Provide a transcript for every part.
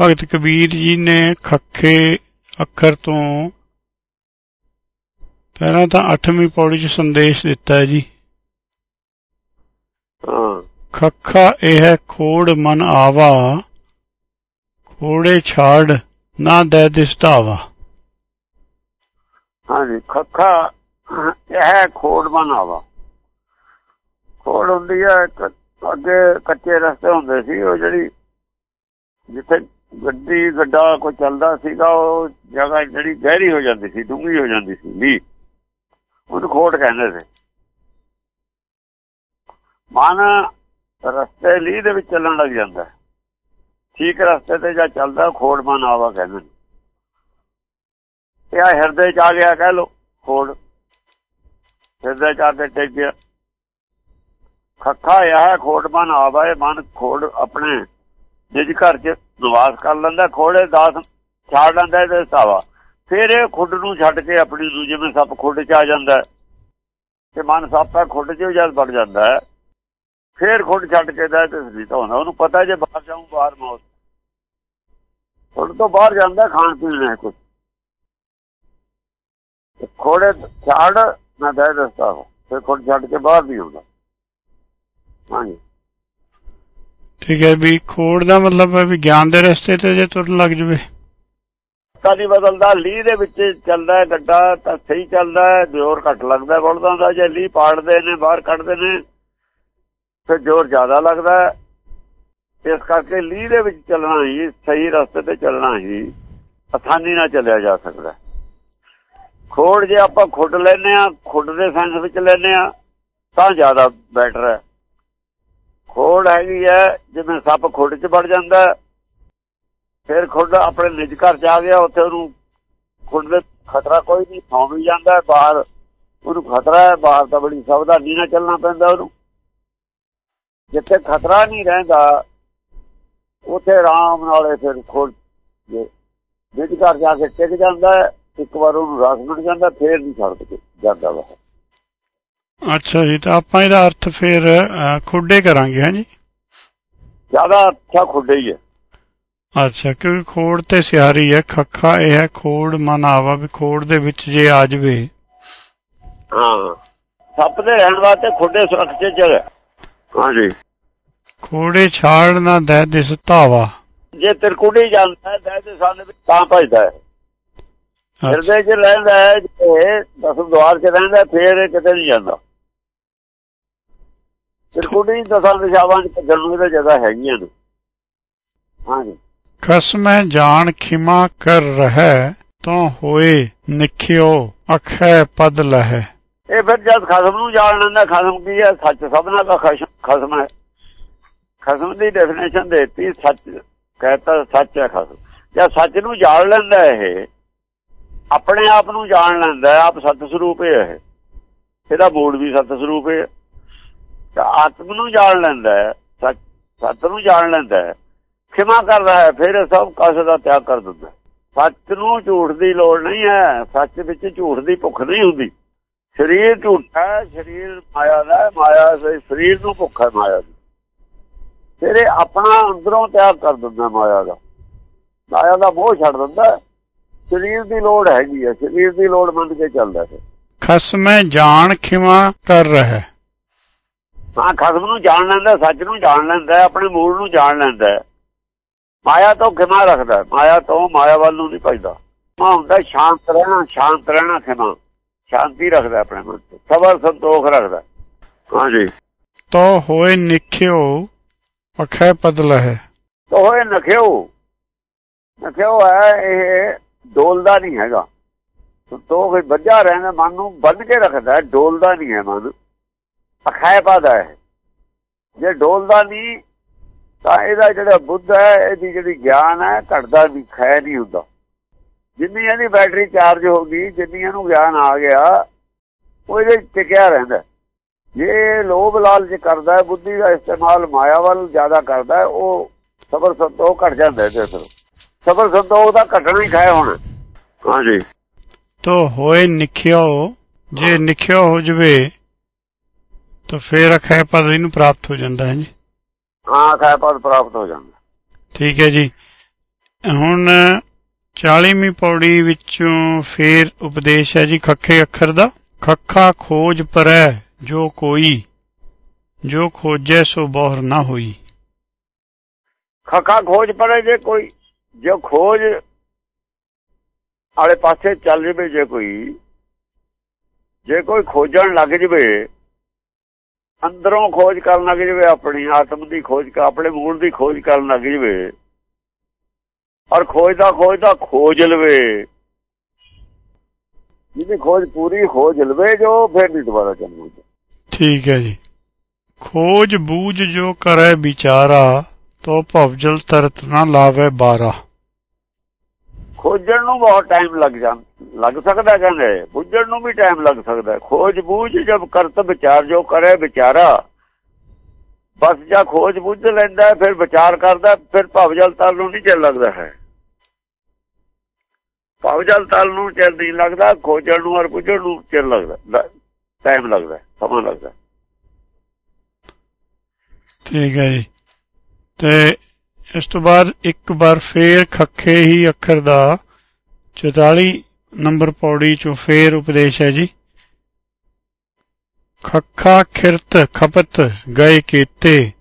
ਭਗਤ ਕਬੀਰ ਜੀ ਨੇ ਖੱਖੇ ਅੱਖਰ ਤੋਂ ਪਹਿਲਾਂ ਤਾਂ 8ਵੀਂ ਪੌੜੀ 'ਚ ਸੰਦੇਸ਼ ਦਿੱਤਾ ਹੈ। ਜੀ ਖੱਖਾ ਇਹ ਹੈ ਖੋੜ ਮਨ ਆਵਾ ਖੋੜੇ ਛਾੜ ਨਾ ਦੇ ਦਿਸਤਾਵਾ। ਹਾਂਜੀ ਖੱਖਾ ਇਹ ਖੋੜ ਬਣਾਵਾ ਖੋੜ ਹੁੰਦੀ ਹੈ ਅੱਗੇ ਕੱਚੇ ਰਸਤੇ ਹੁੰਦੇ ਸੀ ਉਹ ਜਿਹੜੀ ਜਿੱਥੇ ਗੱਡੀ, ਗੱਡਾ ਕੋਈ ਚੱਲਦਾ ਸੀਗਾ, ਉਹ ਜਗ੍ਹਾ ਜਿਹੜੀ ਗਹਿਰੀ ਹੋ ਜਾਂਦੀ ਸੀ, ਡੂੰਘੀ ਹੋ ਜਾਂਦੀ ਸੀ ਲੀ ਉਹਨੂੰ ਖੋੜ ਕਹਿੰਦੇ ਸੀ। ਮਨ ਰਸਤੇ ਲੀ ਦੇ ਵਿੱਚ ਚੱਲਣ ਲੱਗ ਜਾਂਦਾ। ਠੀਕ ਰਸਤੇ ਤੇ ਜਾਂ ਚੱਲਦਾ ਖੋੜ ਮਨ ਆਵਾ ਕਹਿੰਦੇ ਨੇ। ਇਹ ਹਿਰਦੇ ਚ ਆ ਗਿਆ, ਕਹਿ ਲੋ ਖੋੜ ਹਿਰਦੇ ਚ ਆ ਕੇ ਟਿਕ ਗਿਆ। ਖੱਖਾ ਇਹ ਹੈ ਖੋੜ ਮਨ ਆਵਾ, ਇਹ ਮਨ ਖੋੜ ਆਪਣੇ ਨਿਜ ਘਰ ਚ ਨਿਵਾਸ ਕਰ ਲੈਂਦਾ, ਖੋੜੇ ਦਾਸ ਛਾੜ ਲੈਂਦਾ ਇਹਦੇ ਸਾਵਾ ਫਿਰ ਇਹ ਖੁੱਡ ਨੂੰ ਛੱਡ ਕੇ ਆਪਣੀ ਨੂੰ ਜਿਵੇਂ ਸੱਪ ਖੁੱਡ ਚ ਆ ਜਾਂਦਾ ਤੇ ਮਨ ਸੱਪ ਹੈ, ਖੁੱਡ ਚ ਜਦ ਵੜ ਜਾਂਦਾ ਹੈ ਖੁੱਡ ਛੱਡ ਕੇ ਦਾ ਤੇ ਸਰੀਰ ਹੁੰਦਾ। ਉਹਨੂੰ ਪਤਾ ਜੇ ਬਾਹਰ ਜਾਊਂ, ਬਾਹਰ ਮੌਤ। ਖੁੱਡ ਤੋਂ ਬਾਹਰ ਜਾਂਦਾ, ਖਾਣ ਪੀਣ ਹੈ ਕੁਝ ਖੋੜੇ ਛਾੜ ਨਾ ਦੇ ਦਸਤਾ ਫਿਰ ਖੁੱਡ ਛੱਡ ਕੇ ਬਾਹਰ ਨਹੀਂ ਹੁੰਦਾ ਹਾਂਜੀ। ਠੀਕ ਹੈ ਵੀ ਖੋੜ ਦਾ ਮਤਲਬ ਹੈ ਵੀ ਗਿਆਨ ਦੇ ਰਸਤੇ ਤੇ ਜੇ ਤੁਰਨ ਲੱਗ ਜਵੇ। ਕਦੀ ਬਦਲਦਾ ਲੀ ਦੇ ਵਿੱਚ ਚੱਲਦਾ ਗੱਡਾ, ਤਾਂ ਸਹੀ ਚੱਲਦਾ ਜ਼ੋਰ ਘੱਟ ਲੱਗਦਾ ਹੈ ਦਾ, ਜੇ ਲੀ ਪਾੜਦੇ ਨੇ, ਬਾਹਰ ਕੱਢਦੇ ਨੇ, ਫਿਰ ਜ਼ੋਰ ਜ਼ਿਆਦਾ ਲੱਗਦਾ ਇਸ ਕਰਕੇ ਲੀ ਦੇ ਵਿੱਚ ਚੱਲਣਾ ਹੀ, ਸਹੀ ਰਸਤੇ ਤੇ ਚੱਲਣਾ ਹੀ ਆਸਾਨੀ ਨਾਲ ਚੱਲਿਆ ਜਾ ਸਕਦਾ ਖੋੜ ਜੇ ਆਪਾਂ ਖੁੱਡ ਲੈਨੇ ਆ ਖੁੱਡ ਦੇ ਸੈਂਸ ਵਿੱਚ ਲੈਨੇ ਆ ਤਾਂ ਜ਼ਿਆਦਾ ਬੈਟਰ ਹੈ। ਖੋੜ ਹੈਗੀ ਹੈ, ਜਿਵੇਂ ਸੱਪ ਖੁੱਡ 'ਚ ਵੜ ਜਾਂਦਾ ਫਿਰ ਖੁੱਡ ਆਪਣੇ ਨਿਜ ਘਰ ਚ ਆ ਗਿਆ, ਉੱਥੇ ਉਹਨੂੰ ਖੁੱਡ ਦੇ ਖਤਰਾ ਕੋਈ ਨਹੀਂ, ਸੌਂ ਵੀ ਜਾਂਦਾ ਬਾਹਰ ਉਹਨੂੰ ਖਤਰਾ ਹੈ, ਬਾਹਰ ਤਾਂ ਬੜੀ ਸਾਵਧਾਨੀ ਨਾਲ ਚੱਲਣਾ ਪੈਂਦਾ ਉਹਨੂੰ। ਜਿੱਥੇ ਖਤਰਾ ਨਹੀਂ ਰਹਿੰਦਾ, ਉੱਥੇ ਆਰਾਮ ਨਾਲੇ ਫਿਰ ਖੁੱਡ ਜੇ ਨਿਜ ਘਰ ਜਾ ਕੇ ਟਿਕ ਜਾਂਦਾ ਹੈ, ਇੱਕ ਵਾਰ ਉਹਨੂੰ ਰਸ ਮਿਲ ਜਾਂਦਾ, ਫੇਰ ਨਹੀਂ ਛੱਡ ਜਾਂਦਾ ਵਾ ਅੱਛਾ ਜੀ ਤਾਂ ਆਪਾਂ ਇਹਦਾ ਅਰਥ ਫਿਰ ਖੁੱਡੇ ਕਰਾਂਗੇ ਹਾਂ ਜੀ? ਜ਼ਿਆਦਾ ਅੱਛਾ ਖੁੱਡੇ ਹੀ ਹੈ ਅੱਛਾ ਕਿਉਂਕਿ ਖੋੜ ਤੇ ਸਿਆਰੀ ਹੈ ਖੱਖਾ ਇਹ ਹੈ ਖੋੜ ਮਨ ਆਵਾ ਵੀ ਖੋੜ ਦੇ ਵਿੱਚ ਜੇ ਆ ਜਵੇ। ਹਾਂ। ਸੱਪ ਦੇ ਰਹਿਣ ਵਾਸਤੇ ਖੁੱਡੇ ਸੁਰੱਖਿਅਤ ਜਗ੍ਹਾ ਹਾਂਜੀ ਖੋੜੇ ਛਾੜ ਨਾ ਦੇ ਦਿਸ ਧਾਵਾ। ਜੇ ਤਿਰਕੁੜੀ ਜਾਂਦਾ ਹੈ ਤਾਂ ਤੇ ਸਾਨੂੰ ਵੀ ਤਾਂ ਭਜਦਾ ਹੈ। ਹਿਰਦੇ 'ਚ ਰਹਿੰਦਾ ਹੈ ਜੇ ਦਸਮ ਦਵਾਰ 'ਚ ਰਹਿੰਦਾ ਫੇਰ ਕਿਤੇ ਨਹੀਂ ਜਾਂਦਾ। ਤਿਰਕੁੜੀ ਦਸਾਂ ਦਿਸ਼ਾਵਾਂ 'ਚ ਨੂੰ ਇਹਦਾ ਜਗ੍ਹਾ ਹੈਗੀਆਂ ਨੇ। ਹਾਂਜੀ। ਖਸਮੈ ਜਾਣ ਖਿਮਾ ਕਰ ਰਹਿ ਤਾਂ ਹੋਏ ਨਿਖਿਓ ਅਖੈ ਪਦ ਲਹਿ। ਇਹ ਫਿਰ ਜਦ ਖਸਮ ਨੂੰ ਜਾਣ ਲੈਂਦਾ ਖਸਮ ਕੀ ਹੈ? ਸੱਚ ਸਭਨਾ ਦਾ ਖਸ਼- ਖਸਮ ਹੈ। ਖਸਮ ਦੀ ਡੈਫੀਨੇਸ਼ਨ ਦੇਤੀ ਸੱਚ ਕਹਤਾ ਸੱਚ ਹੈ ਖਸਮ। ਜਦ ਸੱਚ ਨੂੰ ਜਾਣ ਲੈਂਦਾ ਇਹ ਆਪਣੇ ਆਪ ਨੂੰ ਜਾਣ ਲੈਂਦਾ ਆਪ ਸਤ ਸਰੂਪ ਹੈ ਇਹ। ਇਹਦਾ ਮੂਲ ਵੀ ਸਤ ਸਰੂਪ ਹੈ। ਤਾਂ ਆਤਮ ਨੂੰ ਜਾਣ ਲੈਂਦਾ ਹੈ, ਸੱਚ ਨੂੰ ਜਾਣ ਲੈਂਦਾ ਹੈ, ਖਿਮਾ ਕਰਦਾ ਹੈ ਫਿਰ ਇਹ ਸਭ ਕਸ ਦਾ ਤਿਆਗ ਕਰ ਦਿੰਦਾ ਸੱਚ ਨੂੰ ਝੂਠ ਦੀ ਲੋੜ ਨਹੀਂ ਹੈ ਸੱਚ ਵਿੱਚ ਝੂਠ ਦੀ ਭੁੱਖ ਨਹੀਂ ਹੁੰਦੀ। ਸਰੀਰ ਝੂਠਾ ਸਰੀਰ ਮਾਇਆ ਦਾ ਮਾਇਆ ਦੇ ਸਰੀਰ ਨੂੰ ਭੁੱਖ ਹੈ ਮਾਇਆ ਦੀ। ਫਿਰ ਇਹ ਆਪਣਾ ਅੰਦਰੋਂ ਤਿਆਗ ਕਰ ਦਿੰਦਾ ਮਾਇਆ ਦਾ। ਮਾਇਆ ਦਾ ਮੋਹ ਛੱਡ ਦਿੰਦਾ ਸਰੀਰ ਦੀ ਲੋੜ ਹੈਗੀ ਹੈ ਸਰੀਰ ਦੀ ਲੋੜ ਮੰਨ ਕੇ ਚੱਲਦਾ ਹੈ। ਖਸਮੈ ਜਾਣ ਖਿਮਾ ਕਰ ਰਹਿ। ਹਾਂ ਖਸਮ ਨੂੰ ਜਾਣ ਲੈਂਦਾ ਸੱਚ ਨੂੰ ਜਾਣ ਲੈਂਦਾ ਹੈ, ਆਪਣੇ ਮੂਲ ਨੂੰ ਜਾਣ ਲੈਂਦਾ। ਹੈ। ਮਾਇਆ ਤੋਂ ਖਿਮਾ ਰੱਖਦਾ ਹੈ, ਮਾਇਆ ਤੋਂ ਮਾਇਆ ਵੱਲ ਨੂੰ ਨਹੀਂ ਭਜਦਾ। ਮਾ ਹੁੰਦਾ ਸ਼ਾਂਤ ਰਹਿਣਾ ਸ਼ਾਂਤ ਰਹਿਣਾ ਖਿਮਾ। ਸ਼ਾਂਤੀ ਰੱਖਦਾ ਆਪਣੇ ਮਨ ਤੇ ਸਬਰ ਸੰਤੋਖ ਰੱਖਦਾ। ਹਾਂਜੀ ਤੋ ਹੋਏ ਨਿਖਿਓ ਅਖੈ ਪਦ ਲਹਿ ਤੋ ਹੋਏ ਨਖਿਓ। ਨਖਿਓ ਹੈ ਇਹ ਡੋਲਦਾ ਨਹੀਂ ਹੈਗਾ। ਸੰਤੋਖ ਵੱਜਾ ਰਹਿੰਦਾ ਮਨ ਨੂੰ ਬੰਦ ਕੇ ਰੱਖਦਾ ਹੈ, ਡੋਲਦਾ ਨਹੀਂ ਹੈ ਮਨ। ਅਖੈ ਪਾਦਾ ਹੈ। ਜੇ ਡੋਲਦਾ ਨਹੀਂ, ਤਾਂ ਇਹਦਾ ਜਿਹੜਾ ਬੁੱਧ ਹੈ, ਇਹਦੀ ਜਿਹੜੀ ਗਿਆਨ ਹੈ, ਘਟਦਾ ਨਹੀਂ, ਖੈ ਨਹੀਂ ਹੁੰਦਾ। ਜਿੰਨੀ ਇਹਦੀ ਬੈਟਰੀ ਚਾਰਜ ਹੋ ਗਈ, ਜਿੰਨੀ ਇਹਨੂੰ ਗਿਆਨ ਆ ਗਿਆ, ਉਹ ਇਹਦੇ ਟਿਕਿਆ ਰਹਿੰਦਾ ਜੇ ਲੋਭ ਲਾਲਚ ਕਰਦਾ ਹੈ, ਬੁੱਧੀ ਦਾ ਇਸਤੇਮਾਲ ਮਾਇਆ ਵੱਲ ਜ਼ਿਆਦਾ ਕਰਦਾ ਹੈ, ਉਹ ਸਬਰ ਸੰਤੋਖ ਘਟ ਜਾਂਦਾ ਇਹਦੇ ਤੋਂ ਸਬਰ ਸੰਤੋਖ ਦਾ ਘਟਣਾ ਹੀ ਖਾਇਆ ਹੁਣ ਹਾਂਜੀ। ਤੋ ਹੋਏ ਨਿਖਿਓ, ਜੇ ਨਿਖਿਓ ਹੋ ਜਵੇ ਤਾਂ ਫਿਰ ਅਖੈ ਪਦ ਇਹਨੂੰ ਪ੍ਰਾਪਤ ਹੋ ਜਾਂਦਾ ਹੈ ਜੀ। ਹਾਂ ਖਾਇਆ ਪਦ ਪ੍ਰਾਪਤ ਹੋ ਜਾਂਦਾ। ਠੀਕ ਹੈ ਜੀ। ਹੁਣ 40ਵੀਂ ਪੌੜੀ ਵਿੱਚੋਂ ਫੇਰ ਉਪਦੇਸ਼ ਹੈ ਜੀ ਖੱਖੇ ਅੱਖਰ ਦਾ। ਖੱਖਾ ਖੋਜ ਪਰੈ ਜੋ ਕੋਈ। ਜੋ ਖੋਜੈ ਸੋ ਬੋਹਰ ਨਾ ਹੋਈ। ਖੱਖਾ ਖੋਜ ਪੜੇ ਜੇ ਕੋਈ ਜੋ ਖੋਜ ਵਾਲੇ ਪਾਸੇ ਚੱਲ ਜਵੇ ਜੇ ਕੋਈ ਜੇ ਕੋਈ ਖੋਜਣ ਲੱਗ ਜਵੇ ਅੰਦਰੋਂ ਖੋਜ ਕਰਨ ਲੱਗ ਜਵੇ, ਆਪਣੀ ਆਤਮ ਦੀ ਖੋਜ ਆਪਣੇ ਮੂਲ ਦੀ ਖੋਜ ਕਰਨ ਲੱਗ ਜਵੇ। ਔਰ ਖੋਜਦਾ ਖੋਜਦਾ ਖੋਜ ਲਵੇ। ਜਿਹਦੀ ਖੋਜ ਪੂਰੀ ਖੋਜ ਲਵੇ, ਜੋ ਫਿਰ ਨਹੀਂ ਦੁਬਾਰਾ ਜਨਮ ਠੀਕ ਹੈ ਜੀ। ਖੋਜ ਬੂਝ ਜੋ ਕਰੇ ਵਿਚਾਰਾ, ਤੋ ਭਵਜਲ ਤਰਤ ਨਾ ਲਾਵੇ ਬਾਰਾ। ਖੋਜਣ ਨੂੰ ਬਹੁਤ ਟਾਈਮ ਲੱਗ ਜਾਂ, ਲੱਗ ਸਕਦਾ ਕਹਿੰਦੇ, ਬੁੱਝਣ ਨੂੰ ਵੀ ਟਾਈਮ ਲੱਗ ਸਕਦਾ। ਖੋਜ ਬੂਝ ਜਦ ਕਰਤ ਵਿਚਾਰ, ਜੋ ਕਰੇ ਵਿਚਾਰਾ। ਬਸ ਜਾਂ ਖੋਜ ਬੁੱਝ ਲੈਂਦਾ, ਫਿਰ ਵਿਚਾਰ ਕਰਦਾ, ਫਿਰ ਭਵਜਲ ਤਲ ਨੂੰ ਨਹੀਂ ਚੱਲ ਲੱਗਦਾ ਹੈ। ਭਵਜਲ ਤਲ ਨੂੰ ਚੱਲ ਨਹੀਂ ਲੱਗਦਾ, ਖੋਜਣ ਨੂੰ ਔਰ ਬੁੱਝਣ ਨੂੰ ਚੱਲ ਲੱਗਦਾ ਟਾਈਮ ਲੱਗਦਾ, ਸਮਾਂ ਲੱਗਦਾ। ਠੀਕ ਹੈ ਜੀ। ਤੇ ਇਸ ਤੋਂ ਬਾਅਦ ਇੱਕ ਵਾਰ ਫੇਰ ਖੱਖੇ ਹੀ ਅੱਖਰ ਦਾ 44 ਨੰਬਰ ਪੌੜੀ ਚੋਂ ਫੇਰ ਉਪਦੇਸ਼ ਹੈ ਜੀ। ਖੱਖਾ ਖਿਰਤ ਖਪਤ ਗਏ ਕੀਤੇ,